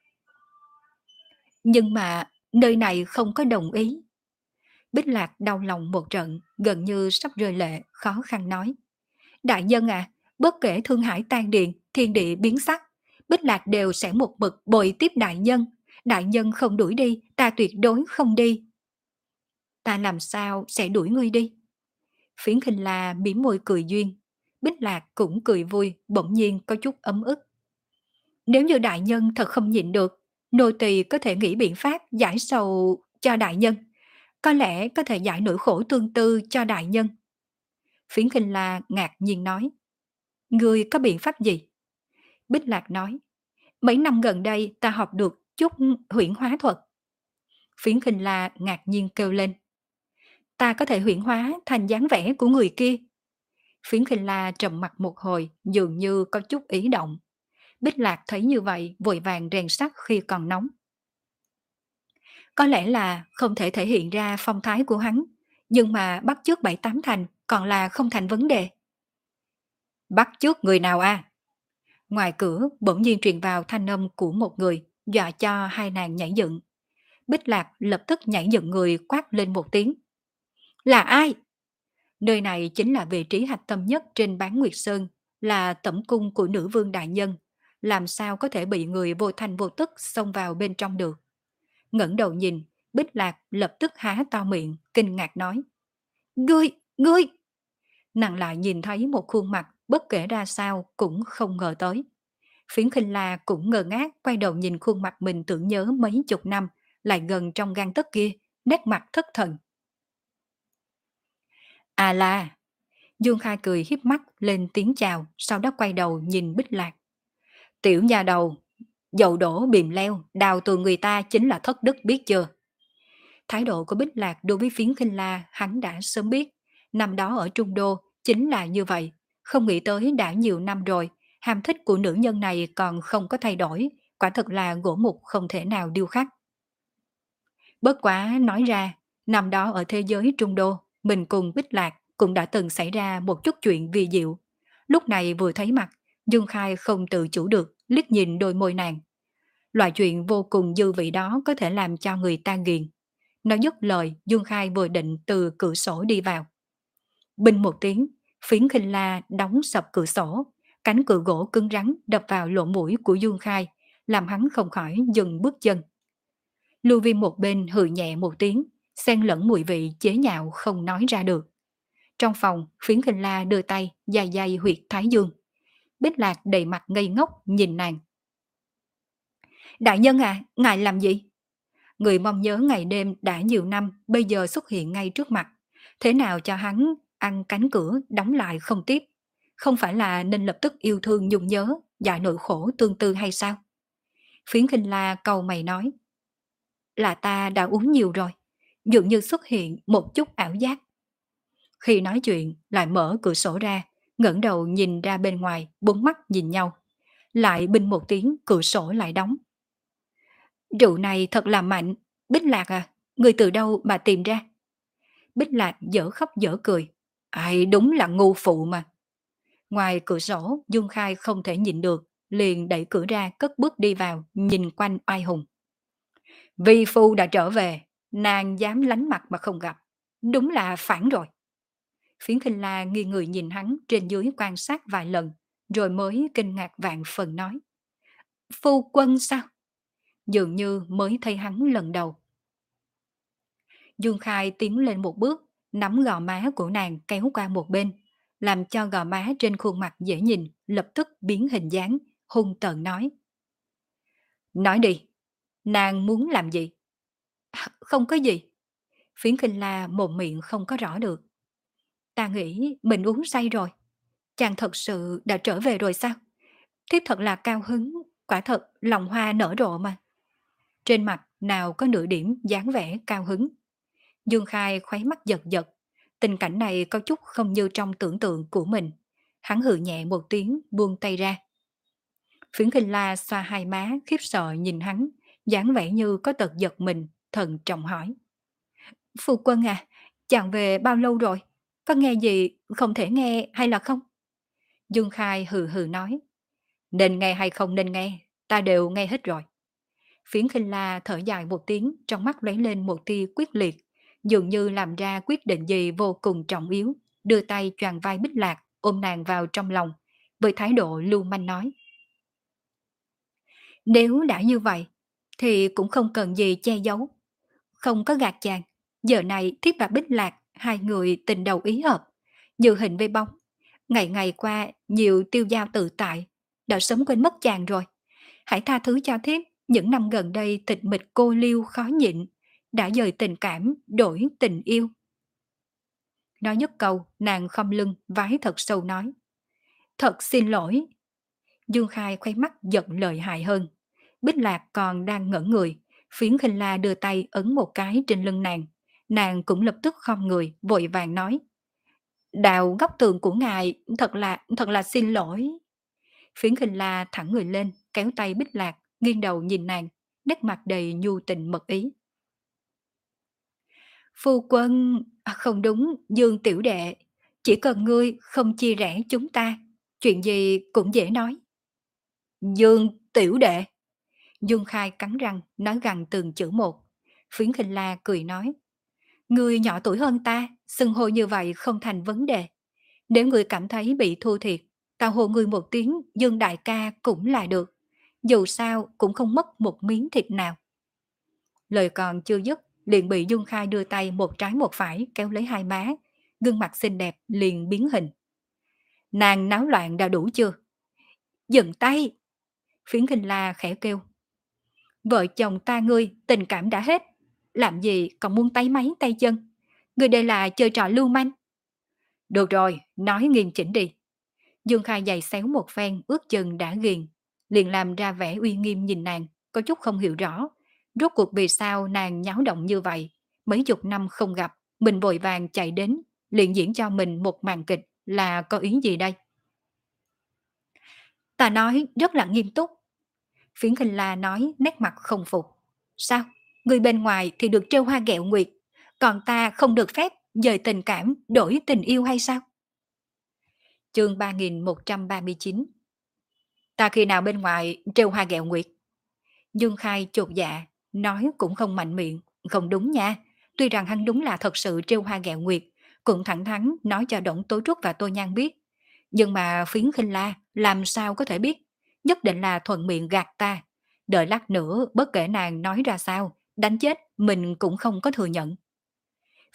Nhưng mà nơi này không có đồng ý. Bích Lạc đau lòng một trận, gần như sắp rơi lệ, khó khăn nói. Đại nhân à, bất kể thương hải tan điện, thiên địa biến sắc, Bích Lạc đều sẽ một mực bồi tiếp đại nhân. Đại nhân không đuổi đi, ta tuyệt đối không đi. Ta làm sao sẽ đuổi ngươi đi? Phiến khinh la mỉm môi cười duyên. Bích Lạc cũng cười vui, bỗng nhiên có chút ấm ức. Nếu như đại nhân thật không nhịn được, nô tỳ có thể nghĩ biện pháp giải sầu cho đại nhân có lẽ có thể giải nỗi khổ tương tư cho đại nhân. Phiến khinh la ngạc nhiên nói. Ngươi có biện pháp gì? Bích Lạc nói. Mấy năm gần đây ta học được chút huyễn hóa thuật. Phiến khinh la ngạc nhiên kêu lên. Ta có thể huyễn hóa thành dáng vẻ của người kia. Phiến khinh la trầm mặt một hồi, dường như có chút ý động. Bích Lạc thấy như vậy, vội vàng rèn sắt khi còn nóng. Có lẽ là không thể thể hiện ra phong thái của hắn, nhưng mà bắt trước bảy tám thành còn là không thành vấn đề. Bắt trước người nào a? Ngoài cửa bỗng nhiên truyền vào thanh âm của một người, dọa cho hai nàng nhảy dựng. Bích Lạc lập tức nhảy dựng người quát lên một tiếng. Là ai? Nơi này chính là vị trí hạch tâm nhất trên bán Nguyệt Sơn, là tẩm cung của nữ vương đại nhân. Làm sao có thể bị người vô thanh vô tức xông vào bên trong được? ngẩng đầu nhìn, Bích Lạc lập tức há to miệng, kinh ngạc nói. Ngươi, ngươi! Nàng lại nhìn thấy một khuôn mặt bất kể ra sao cũng không ngờ tới. Phiến khinh la cũng ngờ ngác quay đầu nhìn khuôn mặt mình tưởng nhớ mấy chục năm, lại gần trong gan tất kia, nét mặt thất thần. À là! Dương Khai cười hiếp mắt lên tiếng chào, sau đó quay đầu nhìn Bích Lạc. Tiểu nhà đầu, dầu đổ bìm leo, đào tường người ta chính là thất đức biết chưa? Thái độ của Bích Lạc đối với phiến khinh la hắn đã sớm biết. Năm đó ở Trung Đô chính là như vậy. Không nghĩ tới đã nhiều năm rồi, ham thích của nữ nhân này còn không có thay đổi, quả thật là gỗ mục không thể nào điêu khắc. Bất quá nói ra, năm đó ở thế giới Trung Đô, mình cùng Bích Lạc cũng đã từng xảy ra một chút chuyện vi diệu. Lúc này vừa thấy mặt, Dương Khai không tự chủ được, liếc nhìn đôi môi nàng. Loại chuyện vô cùng dư vị đó có thể làm cho người ta ghiền. Nói dứt lời, Dương Khai vừa định từ cửa sổ đi vào. Bình một tiếng, phiến khinh la đóng sập cửa sổ, cánh cửa gỗ cứng rắn đập vào lỗ mũi của Dương Khai, làm hắn không khỏi dừng bước chân. Lưu Vi một bên hừ nhẹ một tiếng, xen lẫn mùi vị chế nhạo không nói ra được. Trong phòng, phiến khinh la đưa tay, dài dài huyệt thái dương. Bích lạc đầy mặt ngây ngốc nhìn nàng. Đại nhân à, ngài làm gì? Người mong nhớ ngày đêm đã nhiều năm bây giờ xuất hiện ngay trước mặt. Thế nào cho hắn ăn cánh cửa đóng lại không tiếp? Không phải là nên lập tức yêu thương nhung nhớ, giải nỗi khổ tương tư hay sao? Phiến khinh la cầu mày nói. Là ta đã uống nhiều rồi, dường như xuất hiện một chút ảo giác. Khi nói chuyện, lại mở cửa sổ ra, ngẩng đầu nhìn ra bên ngoài, bốn mắt nhìn nhau. Lại binh một tiếng, cửa sổ lại đóng. Rượu này thật là mạnh, Bích Lạc à, người từ đâu mà tìm ra? Bích Lạc dở khóc dở cười. Ai đúng là ngu phụ mà. Ngoài cửa sổ, Dung Khai không thể nhịn được, liền đẩy cửa ra cất bước đi vào, nhìn quanh oai hùng. Vi phu đã trở về, nàng dám lánh mặt mà không gặp. Đúng là phản rồi. Phiến khinh la nghi người nhìn hắn trên dưới quan sát vài lần, rồi mới kinh ngạc vạn phần nói. Phu quân sao? Dường như mới thấy hắn lần đầu. Dương Khai tiến lên một bước, nắm gò má của nàng kéo qua một bên, làm cho gò má trên khuôn mặt dễ nhìn, lập tức biến hình dáng, hung tợn nói. Nói đi, nàng muốn làm gì? Không có gì. Phiến khinh la mồm miệng không có rõ được. Ta nghĩ mình uống say rồi. Chàng thật sự đã trở về rồi sao? Thiếp thật là cao hứng, quả thật lòng hoa nở rộ mà. Trên mặt nào có nửa điểm dáng vẻ cao hứng. Dương Khai khuấy mắt giật giật, tình cảnh này có chút không như trong tưởng tượng của mình. Hắn hừ nhẹ một tiếng buông tay ra. Phiến khinh la xoa hai má khiếp sợ nhìn hắn, dáng vẻ như có tật giật mình, thần trọng hỏi. Phu quân à, chàng về bao lâu rồi? Có nghe gì không thể nghe hay là không? Dương Khai hừ hừ nói. Nên nghe hay không nên nghe, ta đều nghe hết rồi. Phiến khinh la thở dài một tiếng, trong mắt lóe lên một tia quyết liệt, dường như làm ra quyết định gì vô cùng trọng yếu, đưa tay choàng vai bích lạc, ôm nàng vào trong lòng, với thái độ lưu manh nói. Nếu đã như vậy, thì cũng không cần gì che giấu. Không có gạt chàng, giờ này thiết và bích lạc, hai người tình đầu ý hợp, như hình với bóng. Ngày ngày qua, nhiều tiêu giao tự tại, đã sớm quên mất chàng rồi. Hãy tha thứ cho thiết những năm gần đây tịch mịch cô liêu khó nhịn, đã dời tình cảm, đổi tình yêu. Nói nhất câu, nàng không lưng, vái thật sâu nói. Thật xin lỗi. Dương Khai khoe mắt giận lời hại hơn. Bích Lạc còn đang ngẩn người, phiến khinh la đưa tay ấn một cái trên lưng nàng. Nàng cũng lập tức không người, vội vàng nói. Đạo góc tường của ngài, thật là, thật là xin lỗi. Phiến khinh la thẳng người lên, kéo tay bích lạc, nghiêng đầu nhìn nàng, nét mặt đầy nhu tình mật ý. Phu quân, à, không đúng, Dương tiểu đệ, chỉ cần ngươi không chia rẽ chúng ta, chuyện gì cũng dễ nói. Dương tiểu đệ. Dương Khai cắn răng, nói gằn từng chữ một. Phiến khinh la cười nói. người nhỏ tuổi hơn ta, xưng hô như vậy không thành vấn đề. Nếu người cảm thấy bị thua thiệt, ta hô người một tiếng Dương đại ca cũng là được. Dù sao cũng không mất một miếng thịt nào. Lời còn chưa dứt, liền bị Dương Khai đưa tay một trái một phải kéo lấy hai má, gương mặt xinh đẹp liền biến hình. Nàng náo loạn đã đủ chưa? Dừng tay! Phiến Kinh la khẽ kêu. Vợ chồng ta ngươi tình cảm đã hết, làm gì còn muốn tay máy tay chân? Ngươi đây là chơi trò lưu manh. Được rồi, nói nghiêm chỉnh đi. Dương Khai giày xéo một phen ước chừng đã ghiền, liền làm ra vẻ uy nghiêm nhìn nàng, có chút không hiểu rõ. Rốt cuộc vì sao nàng nháo động như vậy, mấy chục năm không gặp, mình vội vàng chạy đến, liền diễn cho mình một màn kịch là có ý gì đây? Ta nói rất là nghiêm túc. Phiến Khinh La nói nét mặt không phục. Sao? Người bên ngoài thì được trêu hoa ghẹo nguyệt, còn ta không được phép dời tình cảm đổi tình yêu hay sao? Chương 3139 Ta khi nào bên ngoài trêu hoa ghẹo nguyệt? Dương Khai chột dạ, nói cũng không mạnh miệng, không đúng nha. Tuy rằng hắn đúng là thật sự trêu hoa ghẹo nguyệt, cũng thẳng thắn nói cho Đổng Tố Trúc và Tô Nhan biết. Nhưng mà phiến khinh la làm sao có thể biết, nhất định là thuận miệng gạt ta. Đợi lát nữa bất kể nàng nói ra sao, đánh chết mình cũng không có thừa nhận.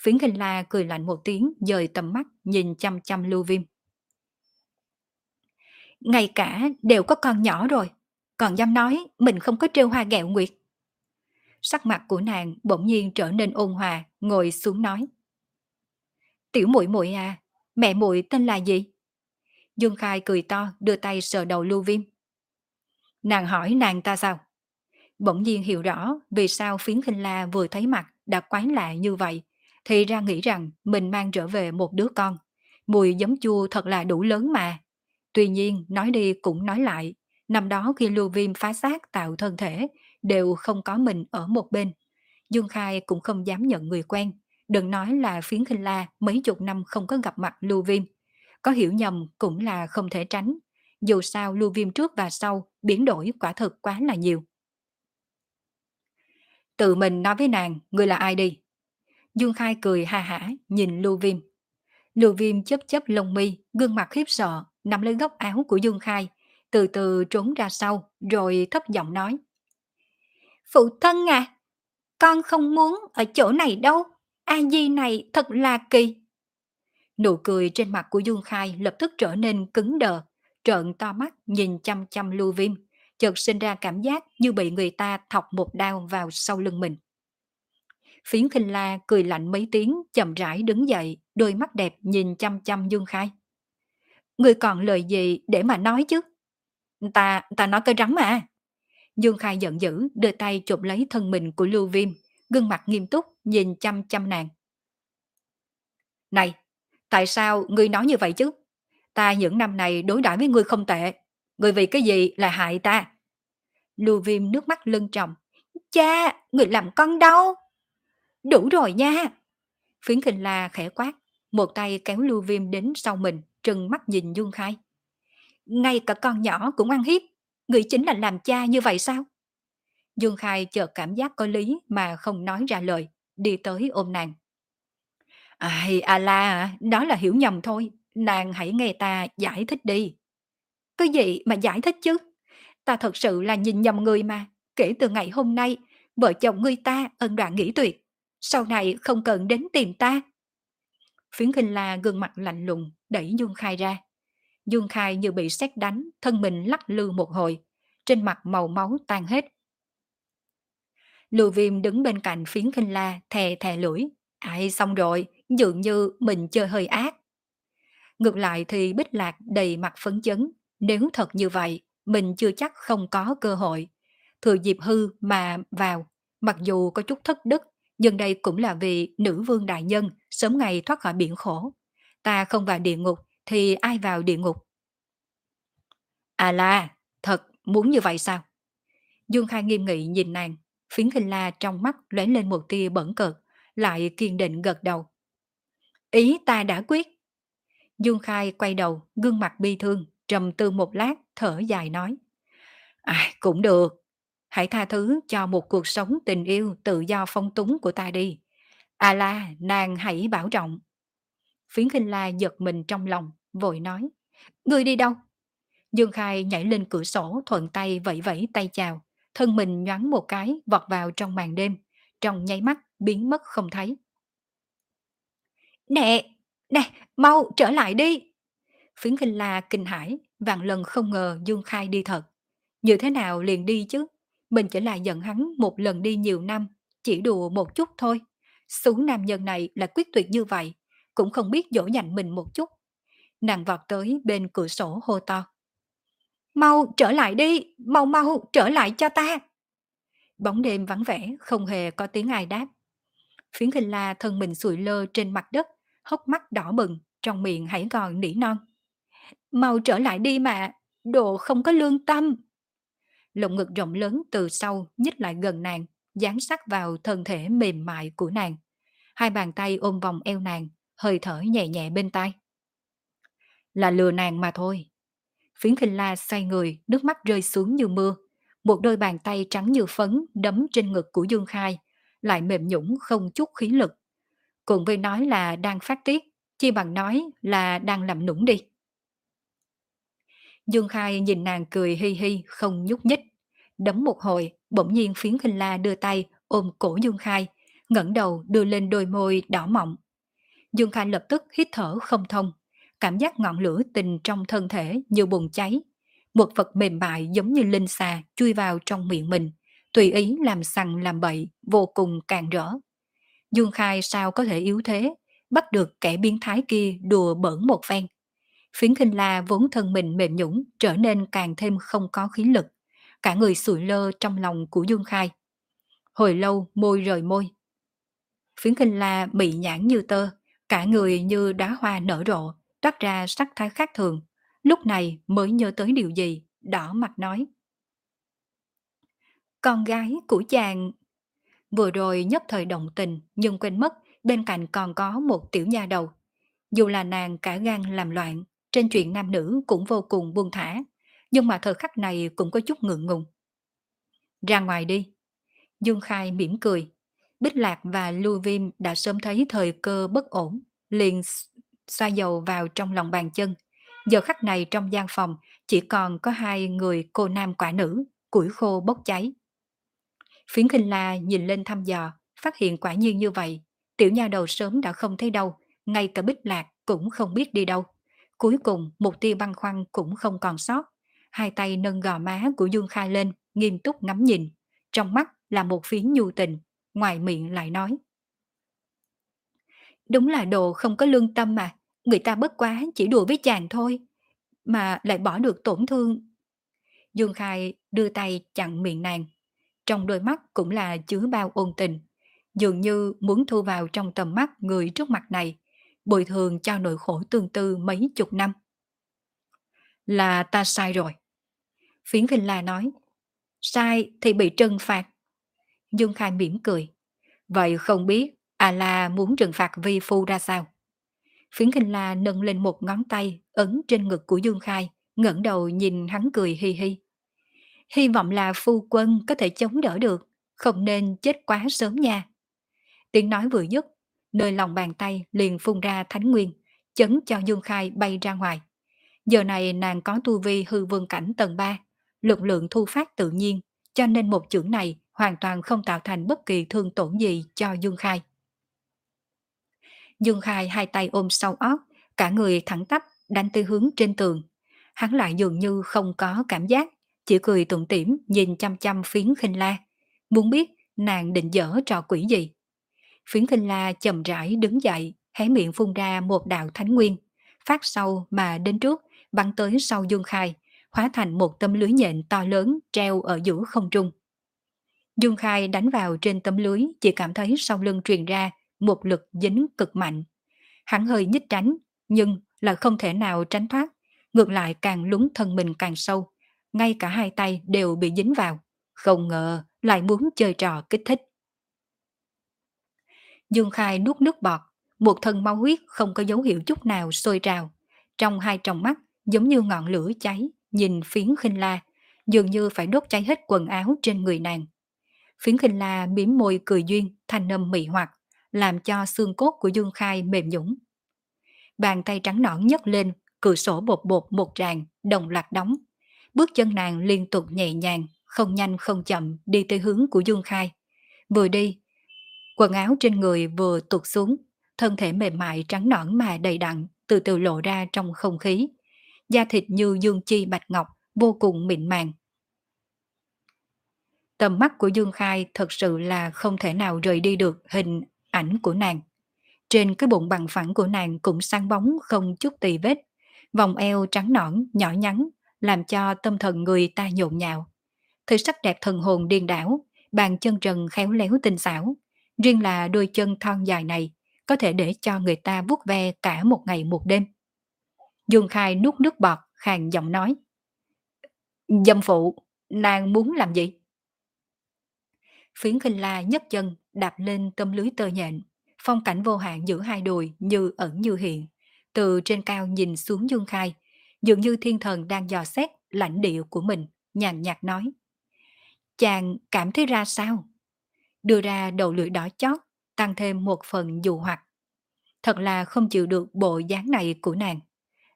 Phiến khinh la cười lạnh một tiếng, dời tầm mắt, nhìn chăm chăm lưu viêm. Ngay cả đều có con nhỏ rồi, còn dám nói mình không có trêu hoa gẹo nguyệt. Sắc mặt của nàng bỗng nhiên trở nên ôn hòa, ngồi xuống nói. Tiểu muội muội à, mẹ muội tên là gì? Dương Khai cười to, đưa tay sờ đầu Lưu Viêm. Nàng hỏi nàng ta sao? Bỗng nhiên hiểu rõ vì sao phiến khinh la vừa thấy mặt đã quái lạ như vậy, thì ra nghĩ rằng mình mang trở về một đứa con. Mùi giấm chua thật là đủ lớn mà. Tuy nhiên, nói đi cũng nói lại, năm đó khi lưu viêm phá xác tạo thân thể, đều không có mình ở một bên. Dương Khai cũng không dám nhận người quen, đừng nói là phiến khinh la mấy chục năm không có gặp mặt lưu viêm. Có hiểu nhầm cũng là không thể tránh, dù sao lưu viêm trước và sau biến đổi quả thực quá là nhiều. Tự mình nói với nàng, người là ai đi? Dương Khai cười ha hả, nhìn Lưu Viêm. Lưu Viêm chấp chấp lông mi, gương mặt khiếp sợ, nằm lên góc áo của Dương Khai, từ từ trốn ra sau, rồi thấp giọng nói. Phụ thân à, con không muốn ở chỗ này đâu, A Di này thật là kỳ. Nụ cười trên mặt của Dương Khai lập tức trở nên cứng đờ, trợn to mắt nhìn chăm chăm lưu viêm, chợt sinh ra cảm giác như bị người ta thọc một đao vào sau lưng mình. Phiến khinh la cười lạnh mấy tiếng, chậm rãi đứng dậy, đôi mắt đẹp nhìn chăm chăm Dương Khai. Người còn lời gì để mà nói chứ? Ta, ta nói cái rắm mà. Dương Khai giận dữ, đưa tay chụp lấy thân mình của Lưu Viêm, gương mặt nghiêm túc, nhìn chăm chăm nàng. Này, tại sao ngươi nói như vậy chứ? Ta những năm này đối đãi với ngươi không tệ. Ngươi vì cái gì là hại ta? Lưu Viêm nước mắt lưng trọng. Cha, người làm con đau. Đủ rồi nha. Phiến kinh la khẽ quát, một tay kéo Lưu Viêm đến sau mình, trừng mắt nhìn Dương Khai. Ngay cả con nhỏ cũng ăn hiếp, người chính là làm cha như vậy sao? Dương Khai chợt cảm giác có lý mà không nói ra lời, đi tới ôm nàng. Ai, à la đó là hiểu nhầm thôi, nàng hãy nghe ta giải thích đi. Cái gì mà giải thích chứ? Ta thật sự là nhìn nhầm người mà, kể từ ngày hôm nay, vợ chồng ngươi ta ân đoạn nghỉ tuyệt, sau này không cần đến tìm ta. Phiến khinh la gương mặt lạnh lùng, đẩy Dương Khai ra. Dương Khai như bị xét đánh, thân mình lắc lư một hồi, trên mặt màu máu tan hết. Lưu viêm đứng bên cạnh phiến khinh la, thè thè lưỡi. Ai xong rồi, dường như mình chơi hơi ác. Ngược lại thì Bích Lạc đầy mặt phấn chấn. Nếu thật như vậy, mình chưa chắc không có cơ hội. Thừa dịp hư mà vào, mặc dù có chút thất đức, nhưng đây cũng là vì nữ vương đại nhân sớm ngày thoát khỏi biển khổ. ta không vào địa ngục thì ai vào địa ngục? À la, thật muốn như vậy sao? Dương Khai nghiêm nghị nhìn nàng, phiến khinh la trong mắt lóe lên một tia bẩn cợt, lại kiên định gật đầu. Ý ta đã quyết. Dương Khai quay đầu, gương mặt bi thương, trầm tư một lát, thở dài nói. À, cũng được. Hãy tha thứ cho một cuộc sống tình yêu tự do phong túng của ta đi. À la, nàng hãy bảo trọng. Phiến khinh la giật mình trong lòng, vội nói. Ngươi đi đâu? Dương Khai nhảy lên cửa sổ thuận tay vẫy vẫy tay chào, thân mình nhoáng một cái vọt vào trong màn đêm, trong nháy mắt biến mất không thấy. Nè, nè, mau trở lại đi! Phiến khinh la kinh hãi, vạn lần không ngờ Dương Khai đi thật. Như thế nào liền đi chứ? Mình chỉ là giận hắn một lần đi nhiều năm, chỉ đùa một chút thôi. Xú nam nhân này là quyết tuyệt như vậy, cũng không biết dỗ dành mình một chút. Nàng vọt tới bên cửa sổ hô to. Mau trở lại đi, mau mau trở lại cho ta. Bóng đêm vắng vẻ, không hề có tiếng ai đáp. Phiến khinh la thân mình sụi lơ trên mặt đất, hốc mắt đỏ bừng, trong miệng hãy còn nỉ non. Mau trở lại đi mà, đồ không có lương tâm. Lộng ngực rộng lớn từ sau nhích lại gần nàng, dán sát vào thân thể mềm mại của nàng. Hai bàn tay ôm vòng eo nàng, hơi thở nhẹ nhẹ bên tai. Là lừa nàng mà thôi. Phiến khinh la xoay người, nước mắt rơi xuống như mưa. Một đôi bàn tay trắng như phấn đấm trên ngực của Dương Khai, lại mềm nhũng không chút khí lực. Cùng với nói là đang phát tiết, chi bằng nói là đang làm nũng đi. Dương Khai nhìn nàng cười hi hi, không nhúc nhích. Đấm một hồi, bỗng nhiên phiến khinh la đưa tay ôm cổ Dương Khai, ngẩng đầu đưa lên đôi môi đỏ mọng. Dương Khai lập tức hít thở không thông, cảm giác ngọn lửa tình trong thân thể như bùng cháy. Một vật mềm mại giống như linh xà chui vào trong miệng mình, tùy ý làm sằng làm bậy, vô cùng càng rỡ. Dương Khai sao có thể yếu thế, bắt được kẻ biến thái kia đùa bỡn một phen. Phiến khinh la vốn thân mình mềm nhũng trở nên càng thêm không có khí lực, cả người sụi lơ trong lòng của Dương Khai. Hồi lâu môi rời môi. Phiến khinh la bị nhãn như tơ, cả người như đá hoa nở rộ, toát ra sắc thái khác thường. Lúc này mới nhớ tới điều gì, đỏ mặt nói. Con gái của chàng... Vừa rồi nhất thời động tình nhưng quên mất bên cạnh còn có một tiểu nha đầu. Dù là nàng cả gan làm loạn, trên chuyện nam nữ cũng vô cùng buông thả, nhưng mà thời khắc này cũng có chút ngượng ngùng. Ra ngoài đi. Dương Khai mỉm cười. Bích Lạc và Lưu Viêm đã sớm thấy thời cơ bất ổn, liền xoa dầu vào trong lòng bàn chân. Giờ khắc này trong gian phòng chỉ còn có hai người cô nam quả nữ, củi khô bốc cháy. Phiến khinh la nhìn lên thăm dò, phát hiện quả nhiên như vậy. Tiểu nha đầu sớm đã không thấy đâu, ngay cả bích lạc cũng không biết đi đâu. Cuối cùng một tia băng khoăn cũng không còn sót. Hai tay nâng gò má của Dương Khai lên, nghiêm túc ngắm nhìn. Trong mắt là một phiến nhu tình, ngoài miệng lại nói. Đúng là đồ không có lương tâm mà, người ta bất quá chỉ đùa với chàng thôi, mà lại bỏ được tổn thương. Dương Khai đưa tay chặn miệng nàng, trong đôi mắt cũng là chứa bao ôn tình, dường như muốn thu vào trong tầm mắt người trước mặt này, bồi thường cho nỗi khổ tương tư mấy chục năm. Là ta sai rồi. Phiến Vinh La nói, sai thì bị trừng phạt. Dương Khai mỉm cười. Vậy không biết A La muốn trừng phạt vi phu ra sao? Phiến Kinh La nâng lên một ngón tay ấn trên ngực của Dương Khai, ngẩng đầu nhìn hắn cười hi hi. Hy vọng là phu quân có thể chống đỡ được, không nên chết quá sớm nha. Tiếng nói vừa dứt, nơi lòng bàn tay liền phun ra thánh nguyên, chấn cho Dương Khai bay ra ngoài. Giờ này nàng có tu vi hư vương cảnh tầng 3, lực lượng thu phát tự nhiên, cho nên một chưởng này hoàn toàn không tạo thành bất kỳ thương tổn gì cho Dương Khai. Dương Khai hai tay ôm sau óc, cả người thẳng tắp đánh tới hướng trên tường. Hắn lại dường như không có cảm giác, chỉ cười tủm tỉm nhìn chăm chăm phiến khinh la, muốn biết nàng định dở trò quỷ gì. Phiến khinh la chậm rãi đứng dậy, hé miệng phun ra một đạo thánh nguyên, phát sau mà đến trước, bắn tới sau Dương Khai, hóa thành một tấm lưới nhện to lớn treo ở giữa không trung. Dương Khai đánh vào trên tấm lưới chỉ cảm thấy sau lưng truyền ra một lực dính cực mạnh. Hắn hơi nhích tránh, nhưng là không thể nào tránh thoát, ngược lại càng lún thân mình càng sâu, ngay cả hai tay đều bị dính vào, không ngờ lại muốn chơi trò kích thích. Dương Khai nuốt nước bọt, một thân máu huyết không có dấu hiệu chút nào sôi trào, trong hai tròng mắt giống như ngọn lửa cháy, nhìn phiến khinh la, dường như phải đốt cháy hết quần áo trên người nàng. Phiến khinh la miếm môi cười duyên, thanh âm mị hoặc, làm cho xương cốt của Dương Khai mềm nhũng. Bàn tay trắng nõn nhấc lên, cửa sổ bột bột một tràng, đồng loạt đóng. Bước chân nàng liên tục nhẹ nhàng, không nhanh không chậm đi tới hướng của Dương Khai. Vừa đi, quần áo trên người vừa tụt xuống, thân thể mềm mại trắng nõn mà đầy đặn, từ từ lộ ra trong không khí. Da thịt như dương chi bạch ngọc, vô cùng mịn màng. Tầm mắt của Dương Khai thật sự là không thể nào rời đi được hình ảnh của nàng. Trên cái bụng bằng phẳng của nàng cũng sáng bóng không chút tì vết, vòng eo trắng nõn, nhỏ nhắn, làm cho tâm thần người ta nhộn nhạo. Thứ sắc đẹp thần hồn điên đảo, bàn chân trần khéo léo tinh xảo, riêng là đôi chân thon dài này có thể để cho người ta vuốt ve cả một ngày một đêm. Dương Khai nuốt nước bọt, khàn giọng nói. Dâm phụ, nàng muốn làm gì? Phiến khinh la nhấc chân, đạp lên tấm lưới tơ nhện. Phong cảnh vô hạn giữa hai đồi như ẩn như hiện. Từ trên cao nhìn xuống Dương Khai, dường như thiên thần đang dò xét lãnh địa của mình, nhàn nhạt nói. Chàng cảm thấy ra sao? Đưa ra đầu lưỡi đỏ chót, tăng thêm một phần dù hoặc. Thật là không chịu được bộ dáng này của nàng.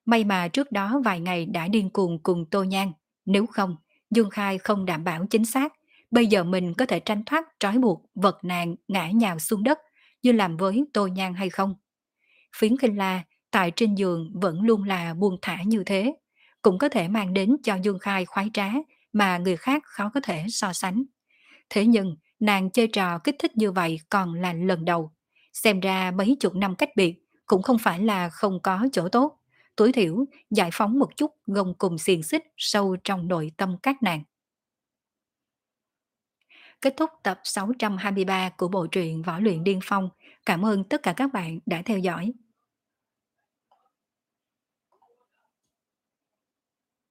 May mà trước đó vài ngày đã điên cuồng cùng Tô Nhan, nếu không, Dương Khai không đảm bảo chính xác, bây giờ mình có thể tranh thoát trói buộc vật nàng ngã nhào xuống đất như làm với Tô Nhan hay không. Phiến kinh la tại trên giường vẫn luôn là buông thả như thế, cũng có thể mang đến cho Dương Khai khoái trá mà người khác khó có thể so sánh. Thế nhưng, nàng chơi trò kích thích như vậy còn là lần đầu. Xem ra mấy chục năm cách biệt cũng không phải là không có chỗ tốt. Tối thiểu giải phóng một chút gông cùng xiềng xích sâu trong nội tâm các nàng. Kết thúc tập 623 của bộ truyện Võ luyện Điên Phong. Cảm ơn tất cả các bạn đã theo dõi.